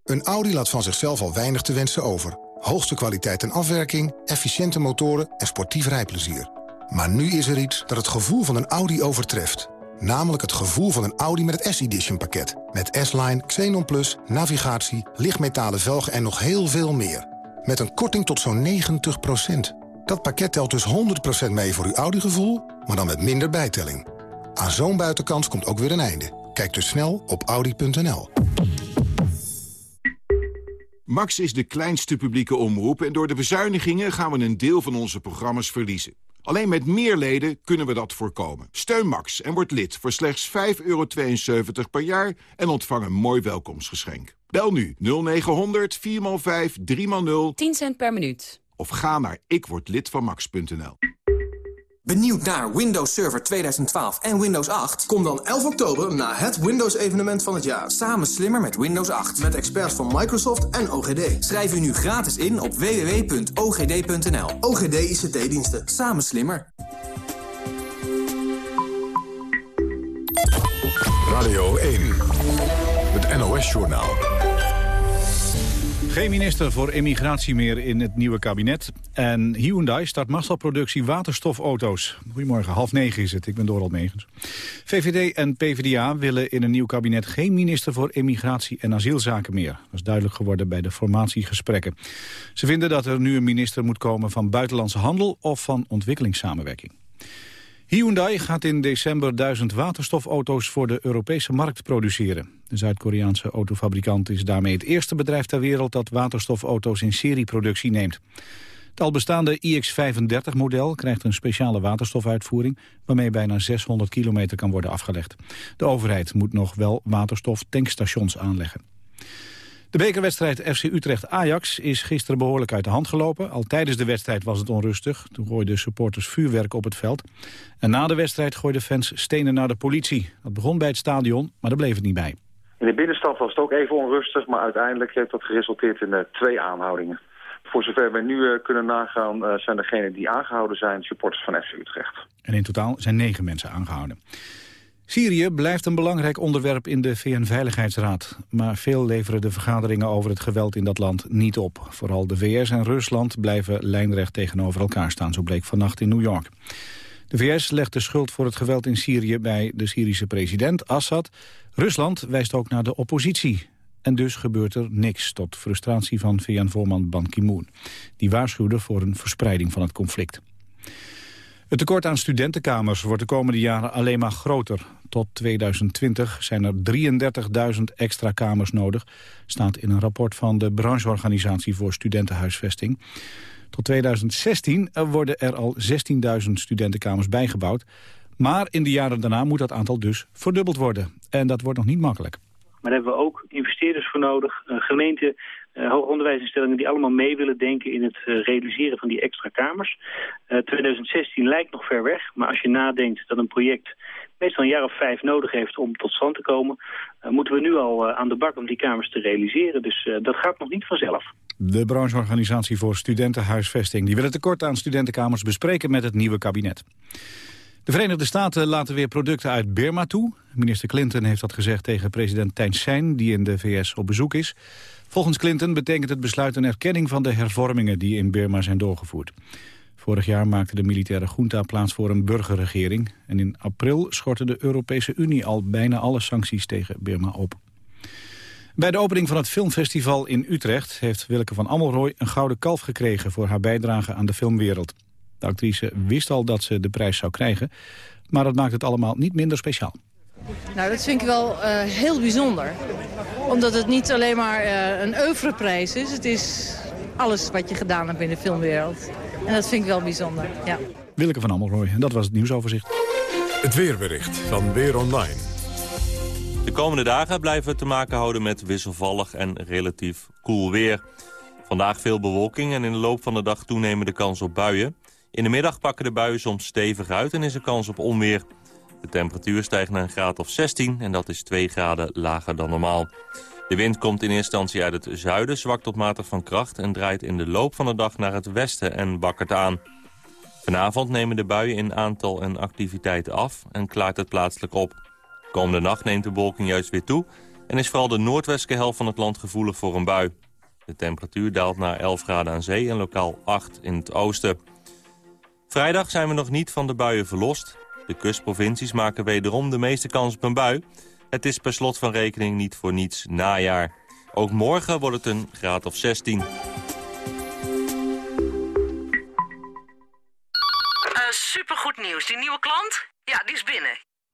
Een Audi laat van zichzelf al weinig te wensen over. Hoogste kwaliteit en afwerking, efficiënte motoren en sportief rijplezier. Maar nu is er iets dat het gevoel van een Audi overtreft. Namelijk het gevoel van een Audi met het S-Edition pakket. Met S-Line, Xenon Plus, navigatie, lichtmetalen velgen en nog heel veel meer. Met een korting tot zo'n 90% Dat pakket telt dus 100% mee voor uw Audi-gevoel, maar dan met minder bijtelling. Aan zo'n buitenkans komt ook weer een einde. Kijk dus snel op audi.nl. Max is de kleinste publieke omroep en door de bezuinigingen gaan we een deel van onze programma's verliezen. Alleen met meer leden kunnen we dat voorkomen. Steun Max en word lid voor slechts 5,72 per jaar en ontvang een mooi welkomstgeschenk. Bel nu 0900 4x5 3x0 10 cent per minuut. Of ga naar ikwordlidvanmax.nl. Benieuwd naar Windows Server 2012 en Windows 8? Kom dan 11 oktober naar het Windows-evenement van het jaar. Samen slimmer met Windows 8. Met experts van Microsoft en OGD. Schrijf u nu gratis in op www.ogd.nl. OGD ICT-diensten. Samen slimmer. Radio 1. Het NOS-journaal. Geen minister voor immigratie meer in het nieuwe kabinet. En Hyundai start massaproductie waterstofauto's. Goedemorgen, half negen is het. Ik ben Doral Megens. VVD en PvdA willen in een nieuw kabinet geen minister voor immigratie en asielzaken meer. Dat is duidelijk geworden bij de formatiegesprekken. Ze vinden dat er nu een minister moet komen van buitenlandse handel of van ontwikkelingssamenwerking. Hyundai gaat in december duizend waterstofauto's voor de Europese markt produceren. De Zuid-Koreaanse autofabrikant is daarmee het eerste bedrijf ter wereld dat waterstofauto's in serieproductie neemt. Het al bestaande iX35-model krijgt een speciale waterstofuitvoering... waarmee bijna 600 kilometer kan worden afgelegd. De overheid moet nog wel waterstoftankstations aanleggen. De bekerwedstrijd FC Utrecht-Ajax is gisteren behoorlijk uit de hand gelopen. Al tijdens de wedstrijd was het onrustig. Toen gooiden supporters vuurwerk op het veld. En na de wedstrijd gooiden fans stenen naar de politie. Dat begon bij het stadion, maar daar bleef het niet bij. In de binnenstad was het ook even onrustig, maar uiteindelijk heeft dat geresulteerd in uh, twee aanhoudingen. Voor zover we nu uh, kunnen nagaan uh, zijn degenen die aangehouden zijn supporters van FC Utrecht. En in totaal zijn negen mensen aangehouden. Syrië blijft een belangrijk onderwerp in de VN-veiligheidsraad. Maar veel leveren de vergaderingen over het geweld in dat land niet op. Vooral de VS en Rusland blijven lijnrecht tegenover elkaar staan, zo bleek vannacht in New York. De VS legt de schuld voor het geweld in Syrië bij de Syrische president Assad. Rusland wijst ook naar de oppositie. En dus gebeurt er niks, tot frustratie van VN-voorman Ban Ki-moon. Die waarschuwde voor een verspreiding van het conflict. Het tekort aan studentenkamers wordt de komende jaren alleen maar groter. Tot 2020 zijn er 33.000 extra kamers nodig, staat in een rapport van de brancheorganisatie voor studentenhuisvesting. Tot 2016 worden er al 16.000 studentenkamers bijgebouwd. Maar in de jaren daarna moet dat aantal dus verdubbeld worden. En dat wordt nog niet makkelijk. Maar daar hebben we ook investeerders voor nodig, gemeenten, uh, onderwijsinstellingen die allemaal mee willen denken in het uh, realiseren van die extra kamers. Uh, 2016 lijkt nog ver weg, maar als je nadenkt dat een project meestal een jaar of vijf nodig heeft om tot stand te komen, moeten we nu al aan de bak om die kamers te realiseren. Dus dat gaat nog niet vanzelf. De brancheorganisatie voor studentenhuisvesting die wil het tekort aan studentenkamers bespreken met het nieuwe kabinet. De Verenigde Staten laten weer producten uit Burma toe. Minister Clinton heeft dat gezegd tegen president Sein, die in de VS op bezoek is. Volgens Clinton betekent het besluit een erkenning van de hervormingen die in Burma zijn doorgevoerd. Vorig jaar maakte de militaire junta plaats voor een burgerregering. En in april schortte de Europese Unie al bijna alle sancties tegen Burma op. Bij de opening van het filmfestival in Utrecht heeft Willeke van Ammelrooy een gouden kalf gekregen voor haar bijdrage aan de filmwereld. De actrice wist al dat ze de prijs zou krijgen, maar dat maakt het allemaal niet minder speciaal. Nou, dat vind ik wel uh, heel bijzonder. Omdat het niet alleen maar uh, een oeuvreprijs is. Het is alles wat je gedaan hebt in de filmwereld. En dat vind ik wel bijzonder, ja. Willeke van Ammelrooy, en dat was het nieuwsoverzicht. Het weerbericht van Weer Online. De komende dagen blijven we te maken houden met wisselvallig en relatief koel weer. Vandaag veel bewolking en in de loop van de dag toenemende kans op buien. In de middag pakken de buien soms stevig uit en is er kans op onweer. De temperatuur stijgt naar een graad of 16 en dat is 2 graden lager dan normaal. De wind komt in eerste instantie uit het zuiden, zwak tot matig van kracht... en draait in de loop van de dag naar het westen en bakkert aan. Vanavond nemen de buien in aantal en activiteiten af en klaart het plaatselijk op. Komende nacht neemt de bewolking juist weer toe... en is vooral de noordwestelijke helft van het land gevoelig voor een bui. De temperatuur daalt naar 11 graden aan zee en lokaal 8 in het oosten. Vrijdag zijn we nog niet van de buien verlost. De kustprovincies maken wederom de meeste kans op een bui. Het is per slot van rekening niet voor niets najaar. Ook morgen wordt het een graad of 16. Uh, supergoed nieuws. Die nieuwe klant? Ja, die is binnen.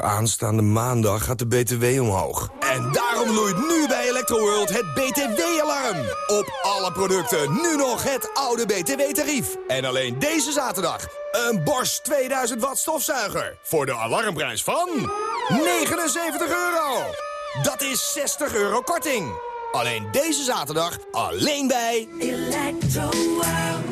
Aanstaande maandag gaat de BTW omhoog. En daarom loeit nu bij Electroworld het BTW-alarm. Op alle producten nu nog het oude BTW-tarief. En alleen deze zaterdag een Bosch 2000 watt stofzuiger. Voor de alarmprijs van 79 euro. Dat is 60 euro korting. Alleen deze zaterdag, alleen bij Electroworld.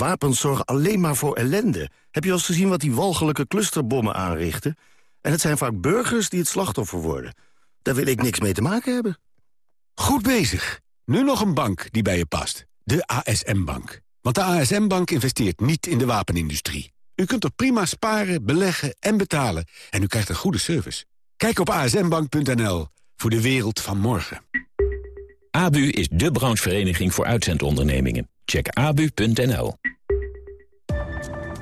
Wapens zorgen alleen maar voor ellende. Heb je al eens gezien wat die walgelijke clusterbommen aanrichten? En het zijn vaak burgers die het slachtoffer worden. Daar wil ik niks mee te maken hebben. Goed bezig. Nu nog een bank die bij je past. De ASM-bank. Want de ASM-bank investeert niet in de wapenindustrie. U kunt er prima sparen, beleggen en betalen. En u krijgt een goede service. Kijk op asmbank.nl voor de wereld van morgen. ABU is de branchevereniging voor uitzendondernemingen. Check abu.nl.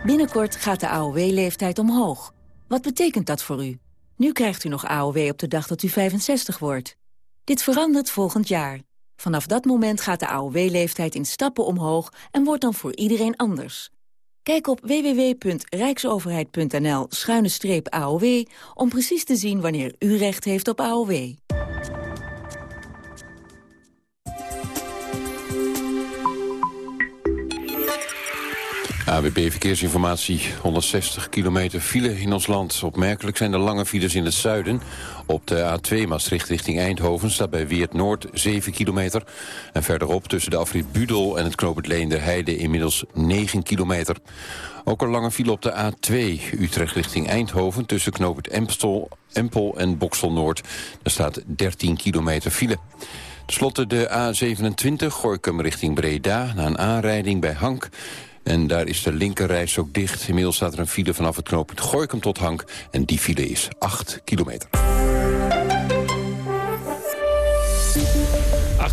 Binnenkort gaat de AOW-leeftijd omhoog. Wat betekent dat voor u? Nu krijgt u nog AOW op de dag dat u 65 wordt. Dit verandert volgend jaar. Vanaf dat moment gaat de AOW-leeftijd in stappen omhoog... en wordt dan voor iedereen anders. Kijk op www.rijksoverheid.nl-aow... om precies te zien wanneer u recht heeft op AOW. AWB Verkeersinformatie, 160 kilometer file in ons land. Opmerkelijk zijn de lange files in het zuiden. Op de A2 Maastricht richting Eindhoven staat bij Weert Noord 7 kilometer. En verderop tussen de afrit Budel en het knooppunt Leende inmiddels 9 kilometer. Ook een lange file op de A2 Utrecht richting Eindhoven... tussen knooppunt Empstel, Empel en Boksel Noord. Daar staat 13 kilometer file. Ten slotte de A27 Gorkum richting Breda... na een aanrijding bij Hank. En daar is de linkerreis ook dicht. Inmiddels staat er een file vanaf het knooppunt Gooikum tot Hank. En die file is 8 kilometer.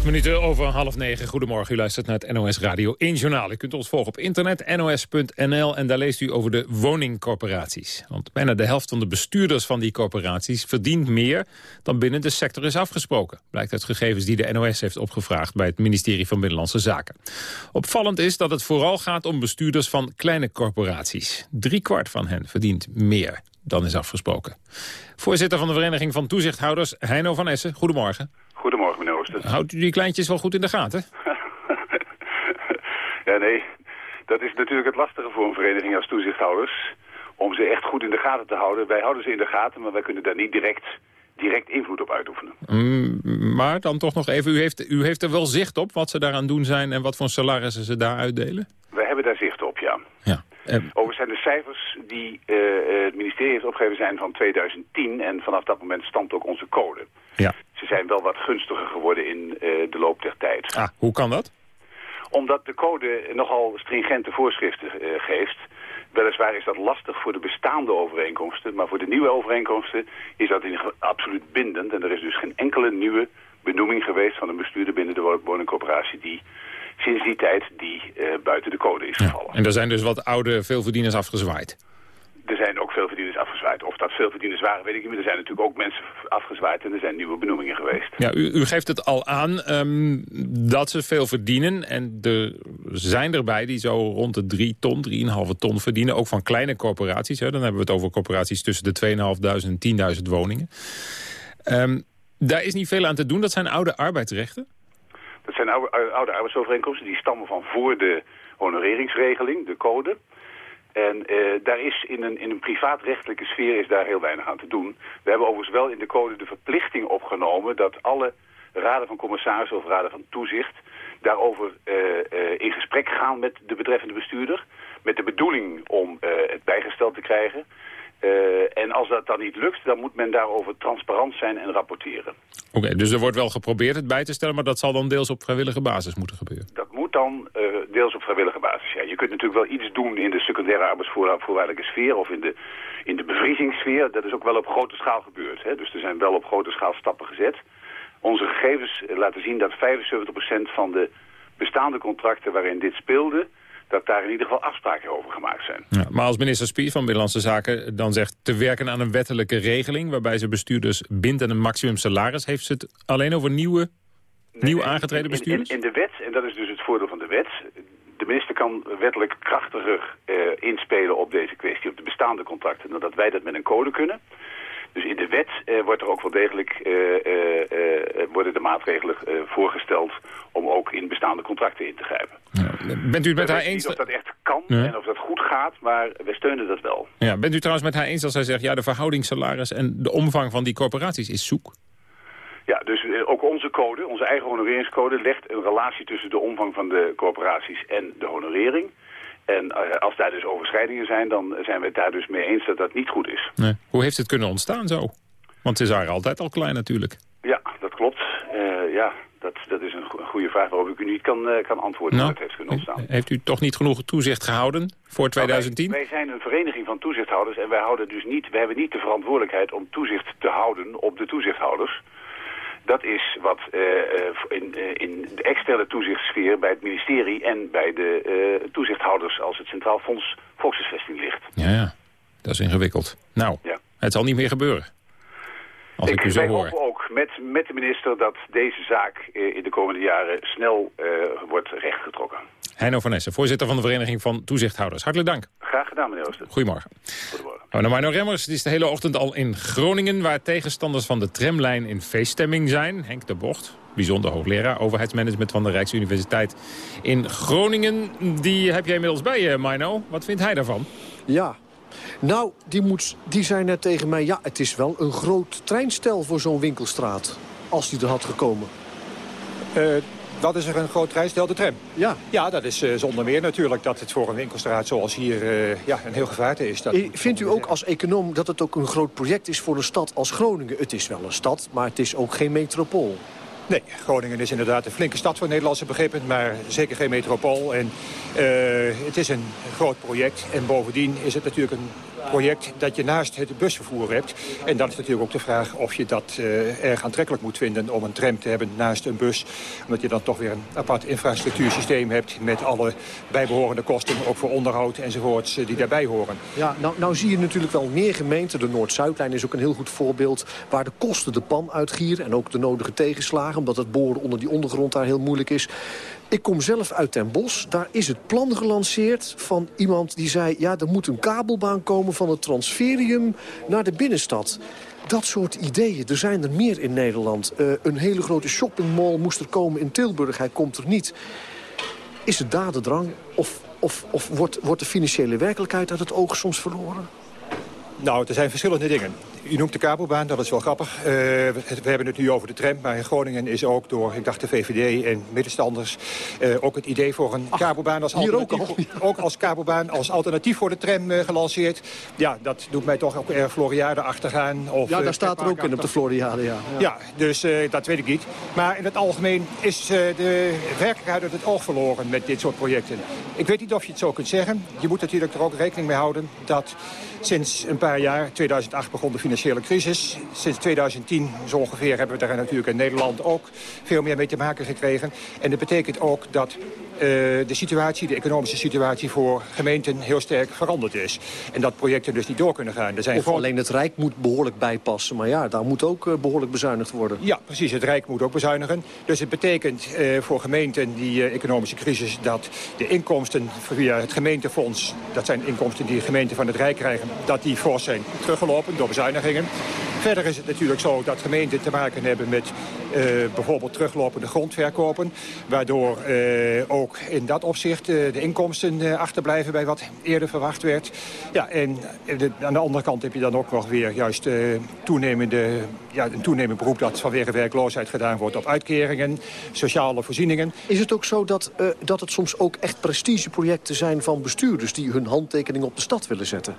Minuten over half negen. Goedemorgen, u luistert naar het NOS Radio 1 Journaal. U kunt ons volgen op internet, nos.nl, en daar leest u over de woningcorporaties. Want bijna de helft van de bestuurders van die corporaties verdient meer dan binnen de sector is afgesproken. Blijkt uit gegevens die de NOS heeft opgevraagd bij het ministerie van Binnenlandse Zaken. Opvallend is dat het vooral gaat om bestuurders van kleine corporaties. Drie kwart van hen verdient meer dan is afgesproken. Voorzitter van de Vereniging van Toezichthouders, Heino van Essen, goedemorgen. Goedemorgen, Houdt u die kleintjes wel goed in de gaten? ja, nee. Dat is natuurlijk het lastige voor een vereniging als toezichthouders. Om ze echt goed in de gaten te houden. Wij houden ze in de gaten, maar wij kunnen daar niet direct, direct invloed op uitoefenen. Mm, maar dan toch nog even, u heeft, u heeft er wel zicht op wat ze daaraan doen zijn... en wat voor salarissen ze daar uitdelen? Wij hebben daar zicht op, ja. ja. Overigens zijn de cijfers die uh, het ministerie heeft opgegeven zijn van 2010... en vanaf dat moment stamt ook onze code. Ja. Ze zijn wel wat gunstiger geworden in uh, de loop der tijd. Ah, hoe kan dat? Omdat de code nogal stringente voorschriften uh, geeft. Weliswaar is dat lastig voor de bestaande overeenkomsten... maar voor de nieuwe overeenkomsten is dat in, absoluut bindend. En er is dus geen enkele nieuwe benoeming geweest van een bestuurder binnen de woningcorporatie... die sinds die tijd die uh, buiten de code is gevallen. Ja. En er zijn dus wat oude veelverdieners afgezwaaid? Er zijn ook veel verdieners afgezwaaid. Of dat veel verdieners waren, weet ik niet. Maar er zijn natuurlijk ook mensen afgezwaaid en er zijn nieuwe benoemingen geweest. Ja, u, u geeft het al aan ehm, dat ze veel verdienen. En er zijn erbij die zo rond de 3 ton, 3,5 ton verdienen. Ook van kleine corporaties. Hè. Dan hebben we het over corporaties tussen de 2.500 en 10.000 woningen. Ehm, daar is niet veel aan te doen. Dat zijn oude arbeidsrechten. Dat zijn oude, oude arbeidsovereenkomsten. Die stammen van voor de honoreringsregeling, de code. En eh, daar is in een, in een privaatrechtelijke sfeer is daar heel weinig aan te doen. We hebben overigens wel in de code de verplichting opgenomen... dat alle raden van commissarissen of raden van toezicht... daarover eh, eh, in gesprek gaan met de betreffende bestuurder... met de bedoeling om het bijgesteld te krijgen... En als dat dan niet lukt, dan moet men daarover transparant zijn en rapporteren. Oké, dus er wordt wel geprobeerd het bij te stellen... maar dat zal dan deels op vrijwillige basis moeten gebeuren. Dat moet dan eh, deels op vrijwillige basis. Ja, je kunt natuurlijk wel iets doen in de secundaire arbeidsvoorwaardelijke sfeer... of in de, in de bevriezingsfeer. Dat is ook wel op grote schaal gebeurd. Hè? Dus er zijn wel op grote schaal stappen gezet. Onze gegevens eh, laten zien dat 75% van de bestaande contracten waarin dit speelde dat daar in ieder geval afspraken over gemaakt zijn. Ja, maar als minister Spies van Binnenlandse Zaken dan zegt... te werken aan een wettelijke regeling... waarbij ze bestuurders bindt aan een maximum salaris... heeft ze het alleen over nieuwe, nieuw aangetreden bestuurders? In, in, in, de wet, en dat is dus het voordeel van de wet... de minister kan wettelijk krachtiger uh, inspelen op deze kwestie... op de bestaande contracten, dan dat wij dat met een code kunnen... Dus in de wet uh, wordt er ook wel degelijk uh, uh, worden de maatregelen voorgesteld om ook in bestaande contracten in te grijpen. Ja. Bent u het met haar eens? Niet of dat echt kan ja. en of dat goed gaat, maar we steunen dat wel. Ja, bent u trouwens met haar eens als zij zegt, ja, de verhouding salaris en de omvang van die corporaties is zoek? Ja, dus ook onze code, onze eigen honoreringscode, legt een relatie tussen de omvang van de corporaties en de honorering. En als daar dus overschrijdingen zijn, dan zijn we het daar dus mee eens dat dat niet goed is. Nee. Hoe heeft het kunnen ontstaan zo? Want is eigenlijk altijd al klein natuurlijk. Ja, dat klopt. Uh, ja, dat, dat is een goede vraag waarop ik u niet kan, uh, kan antwoorden nou, hoe het heeft kunnen ontstaan. Heeft u toch niet genoeg toezicht gehouden voor 2010? Nou, wij, wij, zijn een vereniging van toezichthouders en wij, houden dus niet, wij hebben niet de verantwoordelijkheid om toezicht te houden op de toezichthouders. Dat is wat uh, in, uh, in de externe toezichtssfeer bij het ministerie en bij de toezichthouders als het Centraal Fonds Volkshuisvesting ligt. Ja, ja, dat is ingewikkeld. Nou, ja. het zal niet meer gebeuren. Als ik, ik u zo hoor. ook met, met de minister dat deze zaak in de komende jaren snel wordt rechtgetrokken. Heino van Essen, voorzitter van de Vereniging van Toezichthouders. Hartelijk dank. Graag gedaan, meneer Ooster. Goedemorgen. Goedemorgen. Nou, Marno Remmers die is de hele ochtend al in Groningen... waar tegenstanders van de tramlijn in feeststemming zijn. Henk de Bocht, bijzonder hoogleraar overheidsmanagement van de Rijksuniversiteit in Groningen. Die heb jij inmiddels bij je, Marno. Wat vindt hij daarvan? Ja, nou, die, moet, die zei net tegen mij... ja, het is wel een groot treinstel voor zo'n winkelstraat. Als die er had gekomen. Uh, dat is er een groot treinstel, de tram. Ja. Ja, dat is uh, zonder meer natuurlijk dat het voor een winkelstraat zoals hier uh, ja, een heel gevaarte is. Dat Vindt u ook als econoom dat het ook een groot project is voor een stad als Groningen? Het is wel een stad, maar het is ook geen metropool. Nee, Groningen is inderdaad een flinke stad voor Nederlandse begrippen, maar zeker geen metropool. En uh, het is een groot project en bovendien is het natuurlijk een project dat je naast het busvervoer hebt. En dan is natuurlijk ook de vraag of je dat uh, erg aantrekkelijk moet vinden om een tram te hebben naast een bus. Omdat je dan toch weer een apart infrastructuursysteem hebt met alle bijbehorende kosten, ook voor onderhoud enzovoorts, die daarbij horen. Ja, nou, nou zie je natuurlijk wel meer gemeenten. De Noord-Zuidlijn is ook een heel goed voorbeeld waar de kosten de pan uitgieren en ook de nodige tegenslagen, omdat het boren onder die ondergrond daar heel moeilijk is. Ik kom zelf uit Den Bosch. Daar is het plan gelanceerd van iemand die zei... ja, er moet een kabelbaan komen van het transferium naar de binnenstad. Dat soort ideeën, er zijn er meer in Nederland. Uh, een hele grote shoppingmall moest er komen in Tilburg. Hij komt er niet. Is het dadendrang of, of, of wordt, wordt de financiële werkelijkheid uit het oog soms verloren? Nou, er zijn verschillende dingen. U noemt de kabelbaan, dat is wel grappig. Uh, we hebben het nu over de tram, maar in Groningen is ook door, ik dacht de VVD en middenstanders... Uh, ook het idee voor een Ach, kabelbaan als alternatief, ook, ook, als kabelbaan als alternatief voor de tram uh, gelanceerd. Ja, dat doet mij toch ook erg Floriade achtergaan. Of, ja, daar staat er ook in op de Floriade, ja. Ja, ja dus dat weet ik niet. Maar in het algemeen is de werkelijkheid uit het oog verloren met dit soort projecten. Ik weet niet of je het zo kunt zeggen. Je moet natuurlijk er ook rekening mee houden dat sinds een paar jaar, 2008 begon de financiële crisis. Sinds 2010 zo ongeveer hebben we daar natuurlijk in Nederland ook veel meer mee te maken gekregen. En dat betekent ook dat de situatie, de economische situatie voor gemeenten heel sterk veranderd is. En dat projecten dus niet door kunnen gaan. Er zijn of alleen het Rijk moet behoorlijk bijpassen. Maar ja, daar moet ook eh, behoorlijk bezuinigd worden. Ja, precies. Het Rijk moet ook bezuinigen. Dus het betekent uh, voor gemeenten die economische crisis... dat de inkomsten via het gemeentefonds... dat zijn inkomsten die gemeenten van het Rijk krijgen... dat die fors zijn teruggelopen door bezuinigingen. Verder is het natuurlijk zo dat gemeenten te maken hebben met bijvoorbeeld teruglopende grondverkopen. Waardoor uh, ook in dat opzicht uh, de inkomsten achterblijven bij wat eerder verwacht werd. Ja, en aan de andere kant heb je dan ook nog weer juist toenemende, ja, een toenemend beroep dat vanwege werkloosheid gedaan wordt op uitkeringen, sociale voorzieningen. Is het ook zo dat, dat het soms ook echt prestigeprojecten zijn van bestuurders die hun handtekening op de stad willen zetten?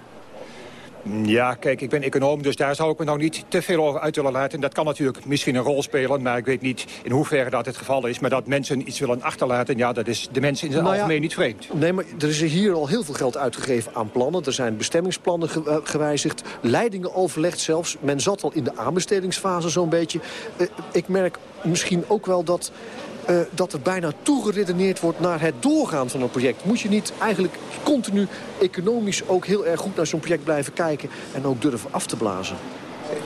Ja, kijk, ik ben econoom, dus daar zou ik me nou niet te veel over uit willen laten. Dat kan natuurlijk misschien een rol spelen, maar ik weet niet in hoeverre dat het geval is. Maar dat mensen iets willen achterlaten, ja, dat is de mensen in zijn nou ja, algemeen niet vreemd. Nee, maar er is hier al heel veel geld uitgegeven aan plannen. Er zijn bestemmingsplannen ge gewijzigd, leidingen overlegd zelfs. Men zat al in de aanbestedingsfase zo'n beetje. Uh, ik merk misschien ook wel dat uh, dat er bijna toegeredeneerd wordt naar het doorgaan van een project. Moet je niet eigenlijk continu economisch ook heel erg goed naar zo'n project blijven kijken... en ook durven af te blazen?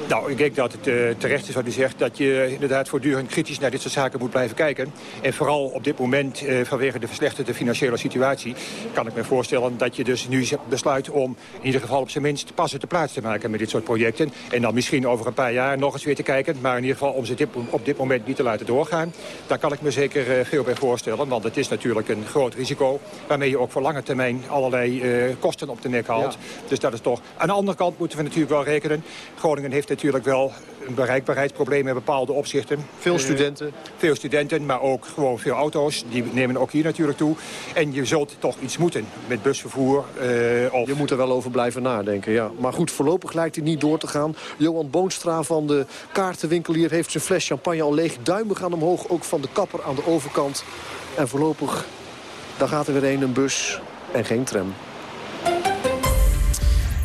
Nou, ik denk dat het uh, terecht is wat u zegt... dat je inderdaad voortdurend kritisch naar dit soort zaken moet blijven kijken. En vooral op dit moment, uh, vanwege de verslechterde financiële situatie... kan ik me voorstellen dat je dus nu besluit om... in ieder geval op zijn minst passen te plaats te maken met dit soort projecten. En dan misschien over een paar jaar nog eens weer te kijken. Maar in ieder geval om ze dit, op dit moment niet te laten doorgaan. Daar kan ik me zeker uh, veel bij voorstellen. Want het is natuurlijk een groot risico... waarmee je ook voor lange termijn allerlei kosten op de nek haalt. Ja. Dus dat is toch... Aan de andere kant moeten we natuurlijk wel rekenen... Groningen heeft natuurlijk wel een bereikbaarheidsprobleem in bepaalde opzichten. Veel studenten? Uh, veel studenten, maar ook gewoon veel auto's. Die nemen ook hier natuurlijk toe. En je zult toch iets moeten met busvervoer. Uh, of... Je moet er wel over blijven nadenken, ja. Maar goed, voorlopig lijkt hij niet door te gaan. Johan Boonstra van de kaartenwinkelier heeft zijn fles champagne al leeg. Duimen gaan omhoog, ook van de kapper aan de overkant. En voorlopig, dan gaat er weer een, een bus en geen tram.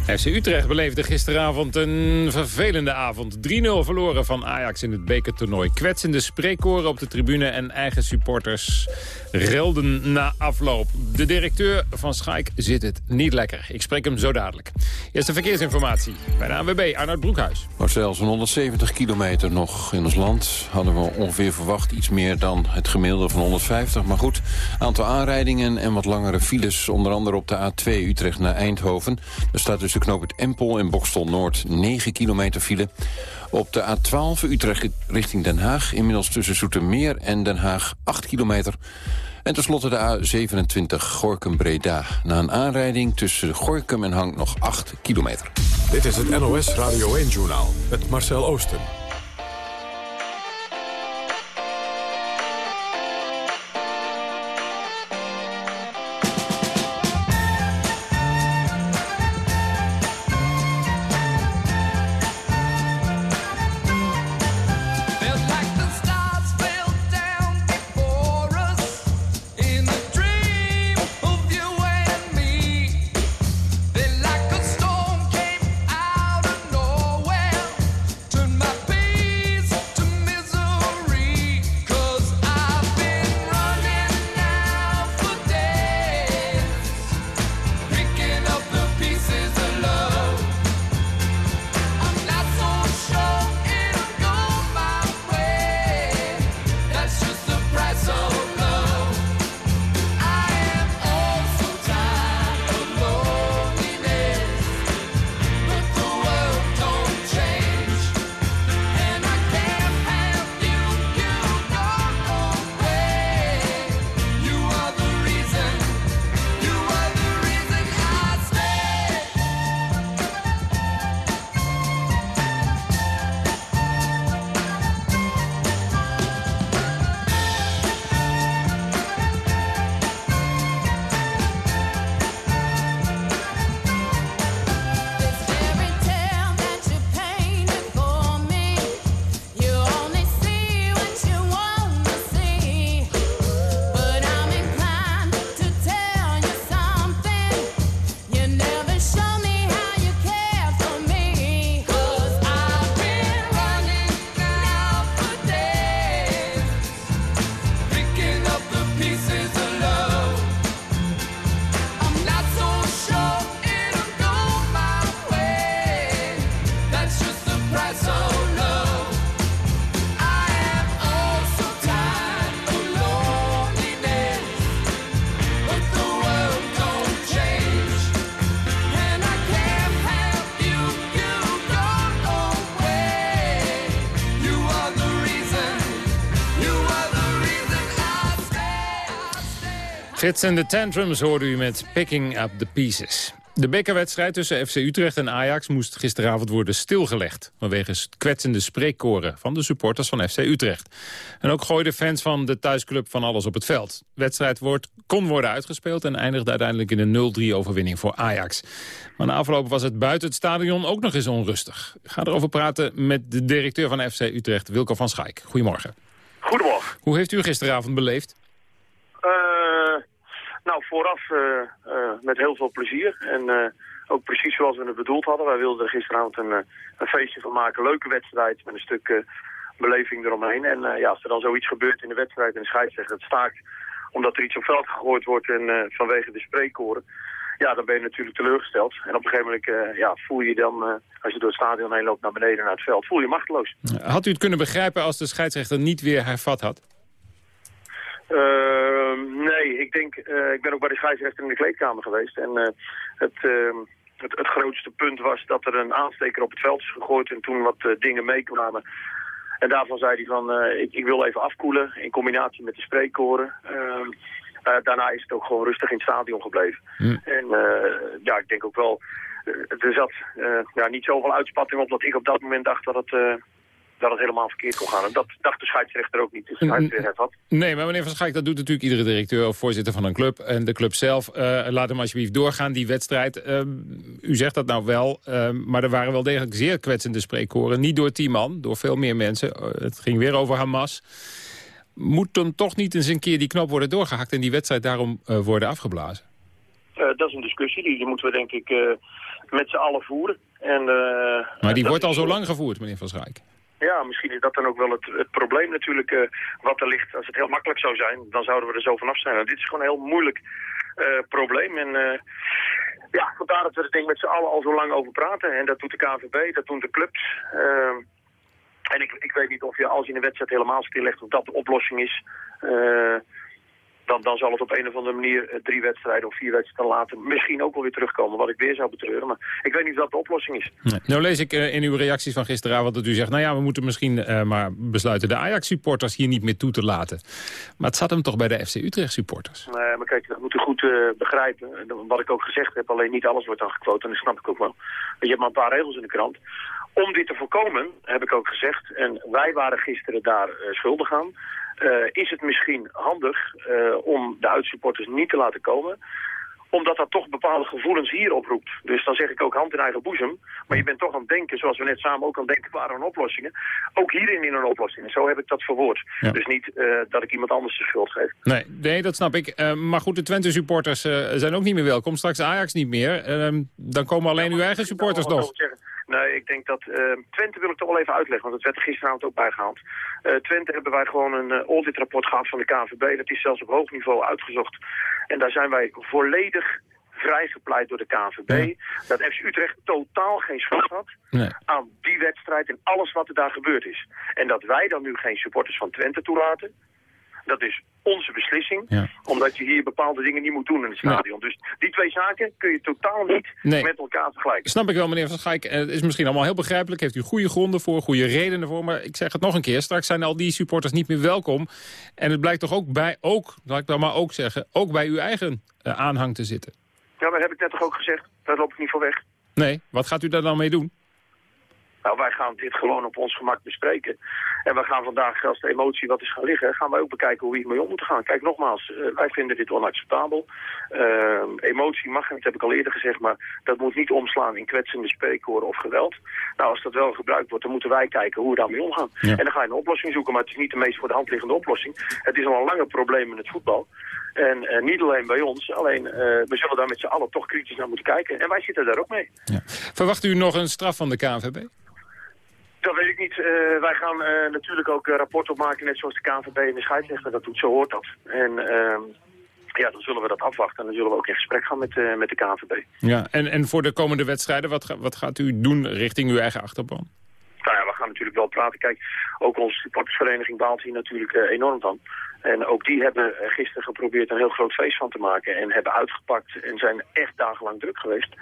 FC Utrecht beleefde gisteravond een vervelende avond. 3-0 verloren van Ajax in het bekertoernooi. Kwetsende spreekkoren op de tribune en eigen supporters relden na afloop. De directeur van Schaik zit het niet lekker. Ik spreek hem zo dadelijk. Eerste verkeersinformatie bij de ANWB, Arnoud Broekhuis. Marcel, zo'n 170 kilometer nog in ons land. Hadden we ongeveer verwacht iets meer dan het gemiddelde van 150. Maar goed, aantal aanrijdingen en wat langere files. Onder andere op de A2 Utrecht naar Eindhoven. Er staat tussen knooppunt Empel en Bokstel Noord 9 kilometer file. Op de A12 Utrecht richting Den Haag. Inmiddels tussen Zoetermeer en Den Haag 8 kilometer. En tenslotte de A27 Gorkum-Breda. Na een aanrijding tussen Gorkum en Hank nog 8 kilometer. Dit is het NOS Radio 1-journaal met Marcel Oosten. Fits en de Tantrums hoorde u met Picking Up the Pieces. De bekerwedstrijd tussen FC Utrecht en Ajax moest gisteravond worden stilgelegd... vanwege kwetsende spreekkoren van de supporters van FC Utrecht. En ook gooiden fans van de thuisclub van alles op het veld. De wedstrijd wordt, kon worden uitgespeeld en eindigde uiteindelijk in een 0-3 overwinning voor Ajax. Maar na afloop was het buiten het stadion ook nog eens onrustig. Ik ga erover praten met de directeur van FC Utrecht, Wilco van Schaik. Goedemorgen. Goedemorgen. Hoe heeft u gisteravond beleefd? Uh, nou, vooraf uh, uh, met heel veel plezier. En ook precies zoals we het bedoeld hadden. Wij wilden er gisteravond een, een feestje van maken. Leuke wedstrijd met een stuk beleving eromheen. En ja, als er dan zoiets gebeurt in de wedstrijd en de scheidsrechter het staakt... omdat er iets op veld gegooid wordt en vanwege de spreekkoren... Ja, dan ben je natuurlijk teleurgesteld. En op een gegeven moment ja, voel je je dan, als je door het stadion heen loopt naar beneden naar het veld, voel je machteloos. Had u het kunnen begrijpen als de scheidsrechter niet weer hervat had? Uh, ik denk, uh, ik ben ook bij de scheidsrechter in de kleedkamer geweest. En uh, het, het, het, grootste punt was dat er een aansteker op het veld is gegooid en toen wat dingen meekwamen. En daarvan zei hij van, ik, ik, wil even afkoelen in combinatie met de spreekkoren. Ehm, daarna is het ook gewoon rustig in het stadion gebleven. Hm. En ja, ik denk ook wel, er zat ja, niet zoveel uitspatting op dat ik op dat moment dacht dat het dat het helemaal verkeerd kon gaan. En dat dacht de scheidsrechter ook niet. De scheidsrechter had. Nee, maar meneer Van Schaik, dat doet natuurlijk iedere directeur of voorzitter van een club. En de club zelf, uh, laat hem alsjeblieft doorgaan, die wedstrijd. Uh, u zegt dat nou wel, uh, maar er waren wel degelijk zeer kwetsende spreekkoren. Niet door tien man, door veel meer mensen. het ging weer over Hamas. Moet dan toch niet eens een keer die knop worden doorgehakt... en die wedstrijd daarom worden afgeblazen? dat is een discussie, die, die moeten we denk ik met z'n allen voeren. En, maar die wordt al zo lang gevoerd, meneer Van Schaik. Ja, misschien is dat dan ook wel het, probleem natuurlijk uh, wat er ligt. Als het heel makkelijk zou zijn, dan zouden we er zo vanaf zijn. En dit is gewoon een heel moeilijk uh, probleem. En uh, ja, vandaar dat we er denk met z'n allen al zo lang over praten. En dat doet de KVB, dat doen de clubs. en ik, ik weet niet of je als je een wedstrijd helemaal stillegt of dat de oplossing is dan, dan zal het op een of andere manier eh, drie wedstrijden of vier wedstrijden later misschien ook wel weer terugkomen. Wat ik weer zou betreuren. Maar ik weet niet of dat de oplossing is. Nee. Nou lees ik uh, in uw reacties van gisteravond dat u zegt... nou ja, we moeten misschien uh, maar besluiten de Ajax-supporters hier niet meer toe te laten. Maar het zat hem toch bij de FC Utrecht-supporters? Nee, maar kijk, dat moet u goed begrijpen. Wat ik ook gezegd heb, alleen niet alles wordt dan gekwoot. En dat snap ik ook wel. Je hebt maar een paar regels in de krant. Om dit te voorkomen, heb ik ook gezegd... en wij waren gisteren daar schuldig aan... Uh, is het misschien handig uh, om de uitsupporters niet te laten komen omdat dat toch bepaalde gevoelens hier oproept. Dus dan zeg ik ook hand in eigen boezem. Maar je bent toch aan het denken, zoals we net samen ook aan het denken waren aan oplossingen. Ook hierin in een oplossing. En zo heb ik dat verwoord. Ja. Dus niet uh, dat ik iemand anders de schuld geef. Nee, nee dat snap ik. Uh, maar goed, de Twente-supporters uh, zijn ook niet meer welkom. Straks Ajax niet meer. Ehm, dan komen alleen uw eigen supporters nog. Nee, ik denk dat... Uh, Twente wil ik toch wel even uitleggen, want het werd gisteravond ook bijgehaald. Uh, Twente hebben wij gewoon een uh, auditrapport gehad van de KNVB. Dat is zelfs op hoog niveau uitgezocht. En daar zijn wij volledig vrijgepleit door de KNVB. Dat FC Utrecht totaal geen schuld had nee. aan die wedstrijd en alles wat er daar gebeurd is. En dat wij dan nu geen supporters van Twente toelaten... Dat is onze beslissing, ja. omdat je hier bepaalde dingen niet moet doen in het stadion. Dus die twee zaken kun je totaal niet nee. met elkaar vergelijken. Snap ik wel, meneer Van Schaik. Het is misschien allemaal heel begrijpelijk. Heeft u goede gronden voor, goede redenen voor. Maar ik zeg het nog een keer. Straks zijn al die supporters niet meer welkom. En het blijkt toch ook bij, ook, laat ik dan maar ook zeggen, ook bij uw eigen uh, aanhang te zitten. Ja, maar heb ik net toch ook gezegd. Daar loop ik niet voor weg. Nee, wat gaat u daar dan mee doen? Nou, wij gaan dit gewoon op ons gemak bespreken. En we gaan vandaag, als de emotie wat is gaan liggen, gaan wij ook bekijken hoe we hiermee om moeten gaan. Kijk, nogmaals, uh, wij vinden dit onacceptabel. Uh, emotie mag, dat heb ik al eerder gezegd, maar dat moet niet omslaan in kwetsende spreekwoorden of geweld. Nou, als dat wel gebruikt wordt, dan moeten wij kijken hoe we daarmee omgaan. Ja. En dan ga je een oplossing zoeken, maar het is niet de meest voor de hand liggende oplossing. Het is al een lange probleem in het voetbal. En uh, niet alleen bij ons, alleen we zullen daar met z'n allen toch kritisch naar moeten kijken. En wij zitten daar ook mee. Ja. Verwacht u nog een straf van de KNVB? Dat weet ik niet. Uh, wij gaan uh, natuurlijk ook uh, rapport opmaken, net zoals de KNVB en de scheidsrechter dat doet. Zo hoort dat. En ehm, ja, dan zullen we dat afwachten. En dan zullen we ook in gesprek gaan met, met de KNVB. Ja, en, en voor de komende wedstrijden, wat, ga, wat gaat u doen richting uw eigen achterban? Nou ja, we gaan natuurlijk wel praten. Kijk, ook onze supportersvereniging baalt hier natuurlijk enorm van. En ook die hebben gisteren geprobeerd een heel groot feest van te maken. En hebben uitgepakt en zijn echt dagenlang druk geweest.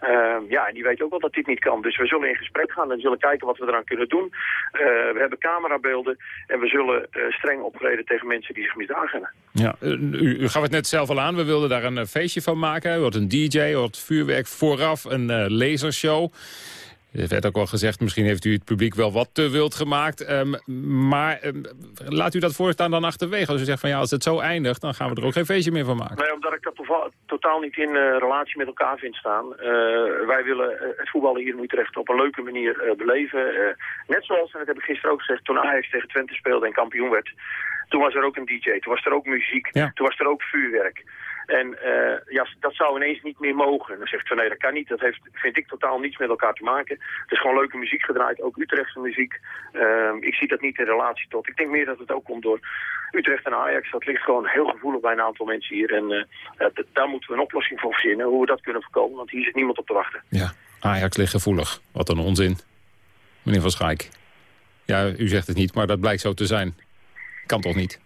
Ehm, ja, en die weet ook wel dat dit niet kan. Dus we zullen in gesprek gaan en zullen kijken wat we eraan kunnen doen. Eh, we hebben camerabeelden en we zullen eh, streng optreden tegen mensen die zich misdragen. Ja, u, u gaf het net zelf al aan. We wilden daar een feestje van maken. Had een DJ, had vuurwerk vooraf, een lasershow. Er werd ook al gezegd, misschien heeft u het publiek wel wat te wild gemaakt. Um, maar um, laat u dat voorstaan dan achterwege. Als u zegt van ja, als het zo eindigt, dan gaan we er ook geen feestje meer van maken. Nee, omdat ik dat totaal, niet in uh, relatie met elkaar vind staan. Uh, wij willen uh, het voetballen hier in Utrecht op een leuke manier beleven. net zoals, en dat heb ik gisteren ook gezegd, toen Ajax tegen Twente speelde en kampioen werd. Toen was er ook een DJ, toen was er ook muziek, ja. toen was er ook vuurwerk. En uh, ja, dat zou ineens niet meer mogen. Dan zegt van nee, dat kan niet. Dat heeft, vind ik totaal niets met elkaar te maken. Het is gewoon leuke muziek gedraaid, ook Utrechtse muziek. Uh, ik zie dat niet in relatie tot. Ik denk meer dat het ook komt door Utrecht en Ajax. Dat ligt gewoon heel gevoelig bij een aantal mensen hier. En uh, daar moeten we een oplossing voor verzinnen, hoe we dat kunnen voorkomen. Want hier zit niemand op te wachten. Ja, Ajax ligt gevoelig. Wat een onzin. Meneer Van Schaik. Ja, u zegt het niet, maar dat blijkt zo te zijn. Kan toch niet?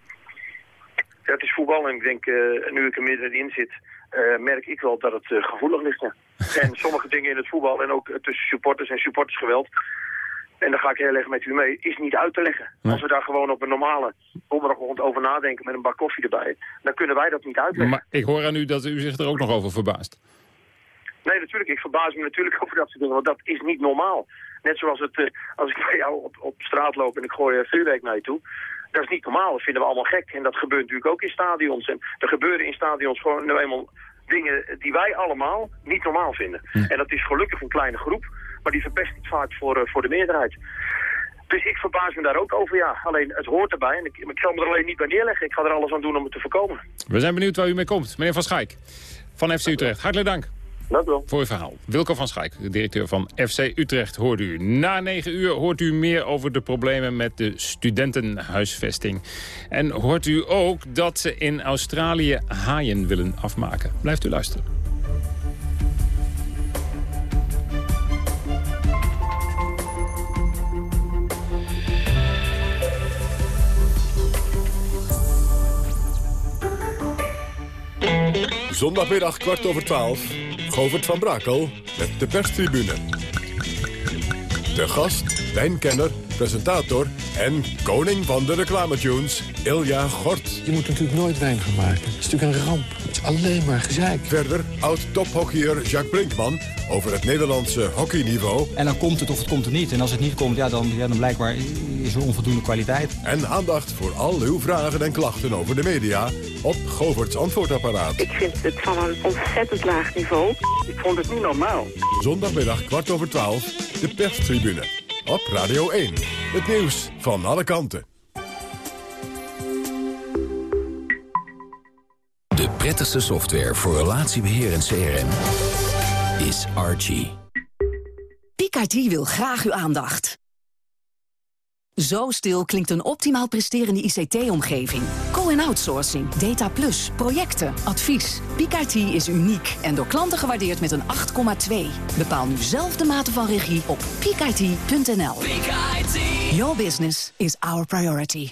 Ja, het is voetbal en ik denk, uh, nu ik er middenin zit, uh, merk ik wel dat het uh, gevoelig ligt. En sommige dingen in het voetbal en ook tussen supporters en supportersgeweld, en daar ga ik heel erg met u mee, is niet uit te leggen. Nee. Als we daar gewoon op een normale donderdagochtend over nadenken met een bak koffie erbij, dan kunnen wij dat niet uitleggen. Maar ik hoor aan u dat u zich er ook nog over verbaast. Nee, natuurlijk. Ik verbaas me natuurlijk over dat soort dingen, want dat is niet normaal. Net zoals het, als ik bij jou op, op straat loop en ik gooi vuurwerk naar je toe, dat is niet normaal. Dat vinden we allemaal gek. En dat gebeurt natuurlijk ook in stadions. En er gebeuren in stadions gewoon nou eenmaal dingen die wij allemaal niet normaal vinden. Hm. En dat is gelukkig een kleine groep, maar die verpest het vaak voor, uh, voor de meerderheid. Dus ik verbaas me daar ook over, ja. Alleen, het hoort erbij en ik, ik zal me er alleen niet bij neerleggen. Ik ga er alles aan doen om het te voorkomen. We zijn benieuwd waar u mee komt. Meneer Van Schaik van FC Utrecht. Hartelijk dank. Dank u wel. Voor uw verhaal. Wilco van Schaik, de directeur van FC Utrecht, hoort u. Na negen uur hoort u meer over de problemen met de studentenhuisvesting. En hoort u ook dat ze in Australië haaien willen afmaken. Blijft u luisteren. Zondagmiddag kwart over twaalf. Govert van Brakel met de perstribune. De gast, wijnkenner, presentator en koning van de reclametunes, Ilja Gort. Je moet natuurlijk nooit wijn gaan maken. Het is natuurlijk een ramp. Het is alleen maar gezeik. Verder oud-tophockeyer Jacques Brinkman over het Nederlandse hockeyniveau. En dan komt het of het komt er niet. En als het niet komt, ja, dan, ja, dan blijkbaar is er onvoldoende kwaliteit. En aandacht voor al uw vragen en klachten over de media op Govert's antwoordapparaat. Ik vind het van een ontzettend laag niveau. Ik vond het niet normaal. Zondagmiddag kwart over twaalf, de perstribune. Op Radio 1. Het nieuws van alle kanten. De prettigste software voor relatiebeheer en CRM is Archie. Picardie wil graag uw aandacht. Zo stil klinkt een optimaal presterende ICT-omgeving. Co-en-outsourcing, data plus, projecten, advies. Picard is uniek en door klanten gewaardeerd met een 8,2. Bepaal nu zelf de mate van regie op picard.nl. Your business is our priority.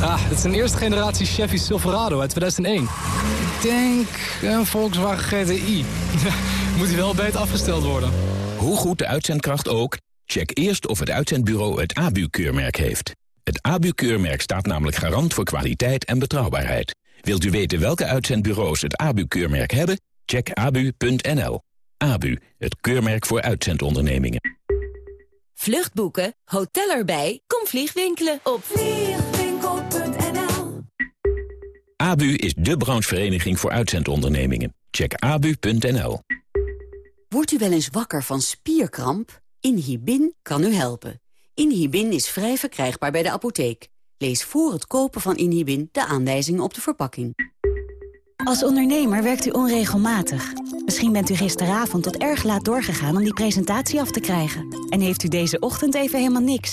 Ah, dit is een eerste generatie Chevy Silverado uit 2001. Ik denk een Volkswagen GTI. Moet hij wel beter afgesteld worden. Hoe goed de uitzendkracht ook... Check eerst of het uitzendbureau het ABU-keurmerk heeft. Het ABU-keurmerk staat namelijk garant voor kwaliteit en betrouwbaarheid. Wilt u weten welke uitzendbureaus het ABU-keurmerk hebben? Check abu.nl. ABU, het keurmerk voor uitzendondernemingen. Vluchtboeken, hotel erbij, kom vliegwinkelen op vliegwinkel.nl. ABU is de branchevereniging voor uitzendondernemingen. Check abu.nl. Wordt u wel eens wakker van spierkramp? Inhibin kan u helpen. Inhibin is vrij verkrijgbaar bij de apotheek. Lees voor het kopen van Inhibin de aanwijzingen op de verpakking. Als ondernemer werkt u onregelmatig. Misschien bent u gisteravond tot erg laat doorgegaan om die presentatie af te krijgen. En heeft u deze ochtend even helemaal niks.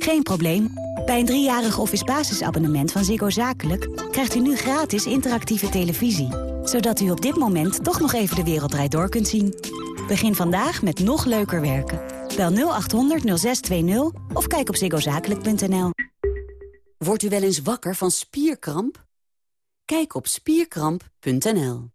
Geen probleem. Bij een driejarig office basisabonnement van Ziggo Zakelijk... krijgt u nu gratis interactieve televisie. Zodat u op dit moment toch nog even de wereldrijd door kunt zien. Begin vandaag met nog leuker werken. Bel 0800 0620 of kijk op ziggozakelijk.nl. Wordt u wel eens wakker van spierkramp? Kijk op spierkramp.nl.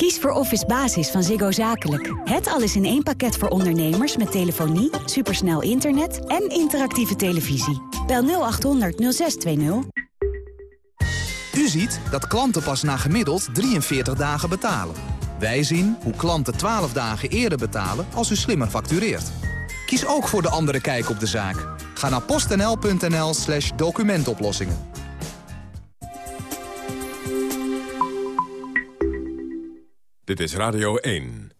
Kies voor Office Basis van Ziggo Zakelijk. Het alles in één pakket voor ondernemers met telefonie, supersnel internet en interactieve televisie. Bel 0800 0620. U ziet dat klanten pas na gemiddeld 43 dagen betalen. Wij zien hoe klanten 12 dagen eerder betalen als u slimmer factureert. Kies ook voor de andere kijk op de zaak. Ga naar postnl.nl slash documentoplossingen. Dit is Radio 1.